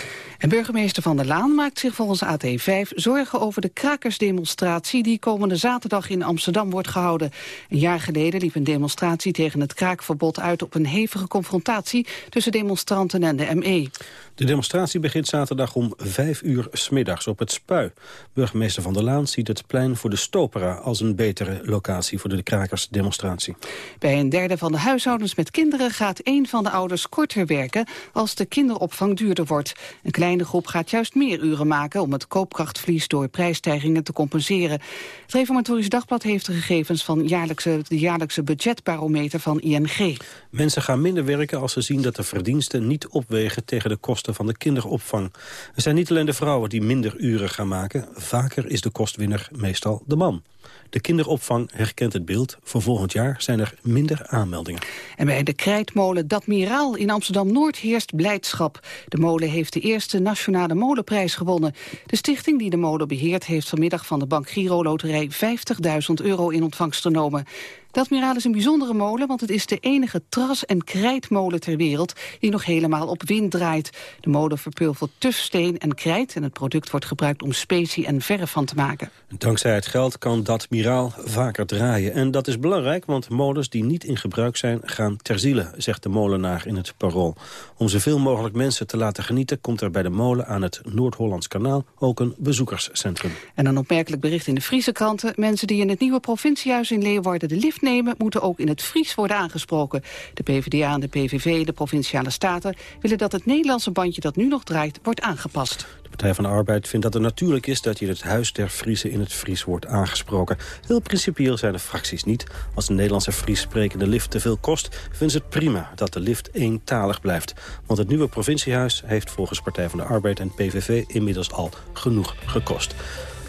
En burgemeester Van der Laan maakt zich volgens AT5 zorgen over de krakersdemonstratie die komende zaterdag in Amsterdam wordt gehouden. Een jaar geleden liep een demonstratie tegen het kraakverbod uit op een hevige confrontatie tussen demonstranten en de ME. De demonstratie begint zaterdag om 5 uur smiddags op het Spui. Burgemeester Van der Laan ziet het plein voor de Stopera als een betere locatie voor de krakersdemonstratie. Bij een derde van de huishoudens met kinderen gaat een van de ouders korter werken als de kinderopvang duurder wordt. Een kleine groep gaat juist meer uren maken om het koopkrachtverlies door prijsstijgingen te compenseren. Het Reformatorisch Dagblad heeft de gegevens van jaarlijkse, de jaarlijkse budgetbarometer van ING. Mensen gaan minder werken als ze zien dat de verdiensten niet opwegen tegen de kosten van de kinderopvang. Er zijn niet alleen de vrouwen die minder uren gaan maken, vaker is de kostwinner meestal de man. De kinderopvang herkent het beeld. Voor volgend jaar zijn er minder aanmeldingen. En bij de krijtmolen Dat Miraal in Amsterdam-Noord heerst blijdschap. De molen heeft de eerste nationale molenprijs gewonnen. De stichting die de molen beheert heeft vanmiddag van de Bank Giro Loterij 50.000 euro in ontvangst genomen. De Admiraal is een bijzondere molen, want het is de enige tras- en krijtmolen ter wereld die nog helemaal op wind draait. De molen verpulvert tufsteen en krijt en het product wordt gebruikt om specie en verf van te maken. Dankzij het geld kan dat miraal vaker draaien. En dat is belangrijk, want molens die niet in gebruik zijn gaan ter ziele, zegt de molenaar in het parool. Om zoveel mogelijk mensen te laten genieten komt er bij de molen aan het Noord-Hollands kanaal ook een bezoekerscentrum. En een opmerkelijk bericht in de Friese kranten. Mensen die in het nieuwe provinciehuis in Leeuwarden de lift nemen... moeten ook in het Fries worden aangesproken. De PvdA en de PVV, de Provinciale Staten... willen dat het Nederlandse bandje dat nu nog draait, wordt aangepast. Partij van de Arbeid vindt dat het natuurlijk is... dat je het Huis der Friese in het Fries wordt aangesproken. Heel principieel zijn de fracties niet. Als de Nederlandse Fries sprekende lift te veel kost... vinden ze het prima dat de lift eentalig blijft. Want het nieuwe provinciehuis heeft volgens Partij van de Arbeid en PVV... inmiddels al genoeg gekost.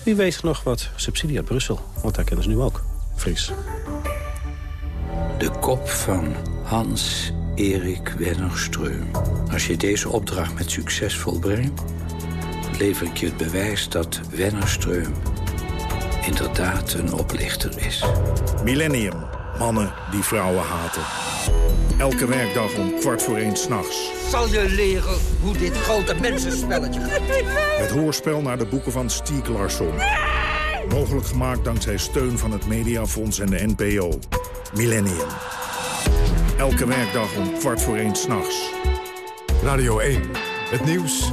Wie weet nog wat subsidie uit Brussel, want daar kennen ze nu ook. Fries. De kop van Hans-Erik Wennerstreum. Als je deze opdracht met succes volbrengt... lever ik je het bewijs dat Wennerstreum inderdaad een oplichter is. Millennium. Mannen die vrouwen haten. Elke werkdag om kwart voor één s'nachts. Zal je leren hoe dit grote mensenspelletje gaat? Het hoorspel naar de boeken van Stieg Larsson. Mogelijk gemaakt dankzij steun van het Mediafonds en de NPO. Millennium. Elke werkdag om kwart voor één s'nachts. Radio 1. Het nieuws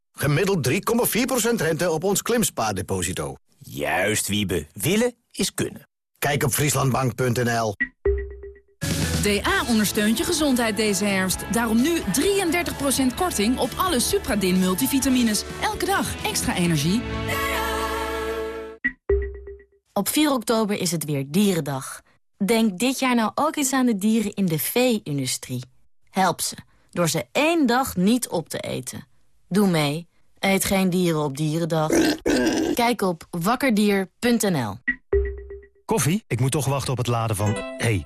Gemiddeld 3,4% rente op ons klimspaardeposito. Juist, Wiebe. Willen is kunnen. Kijk op frieslandbank.nl. DA ondersteunt je gezondheid deze herfst. Daarom nu 33% korting op alle Supradin multivitamines. Elke dag extra energie. Op 4 oktober is het weer Dierendag. Denk dit jaar nou ook eens aan de dieren in de vee-industrie. Help ze, door ze één dag niet op te eten. Doe mee. Eet geen dieren op dierendag. Kijk op wakkerdier.nl. Koffie? Ik moet toch wachten op het laden van... hey,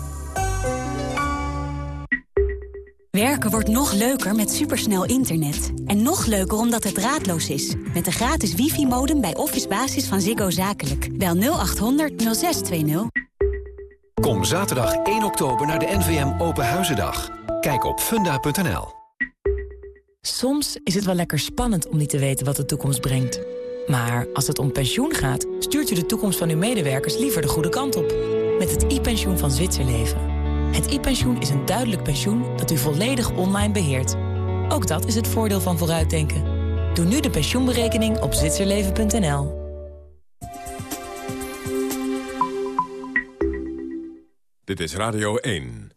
Werken wordt nog leuker met supersnel internet. En nog leuker omdat het draadloos is. Met de gratis wifi-modem bij Office Basis van Ziggo Zakelijk. Bel 0800 0620. Kom zaterdag 1 oktober naar de NVM Open Huizendag. Kijk op funda.nl. Soms is het wel lekker spannend om niet te weten wat de toekomst brengt. Maar als het om pensioen gaat, stuurt u de toekomst van uw medewerkers liever de goede kant op. Met het e-pensioen van Zwitserleven. Het e-pensioen is een duidelijk pensioen dat u volledig online beheert. Ook dat is het voordeel van vooruitdenken. Doe nu de pensioenberekening op zwitserleven.nl. Dit is Radio 1.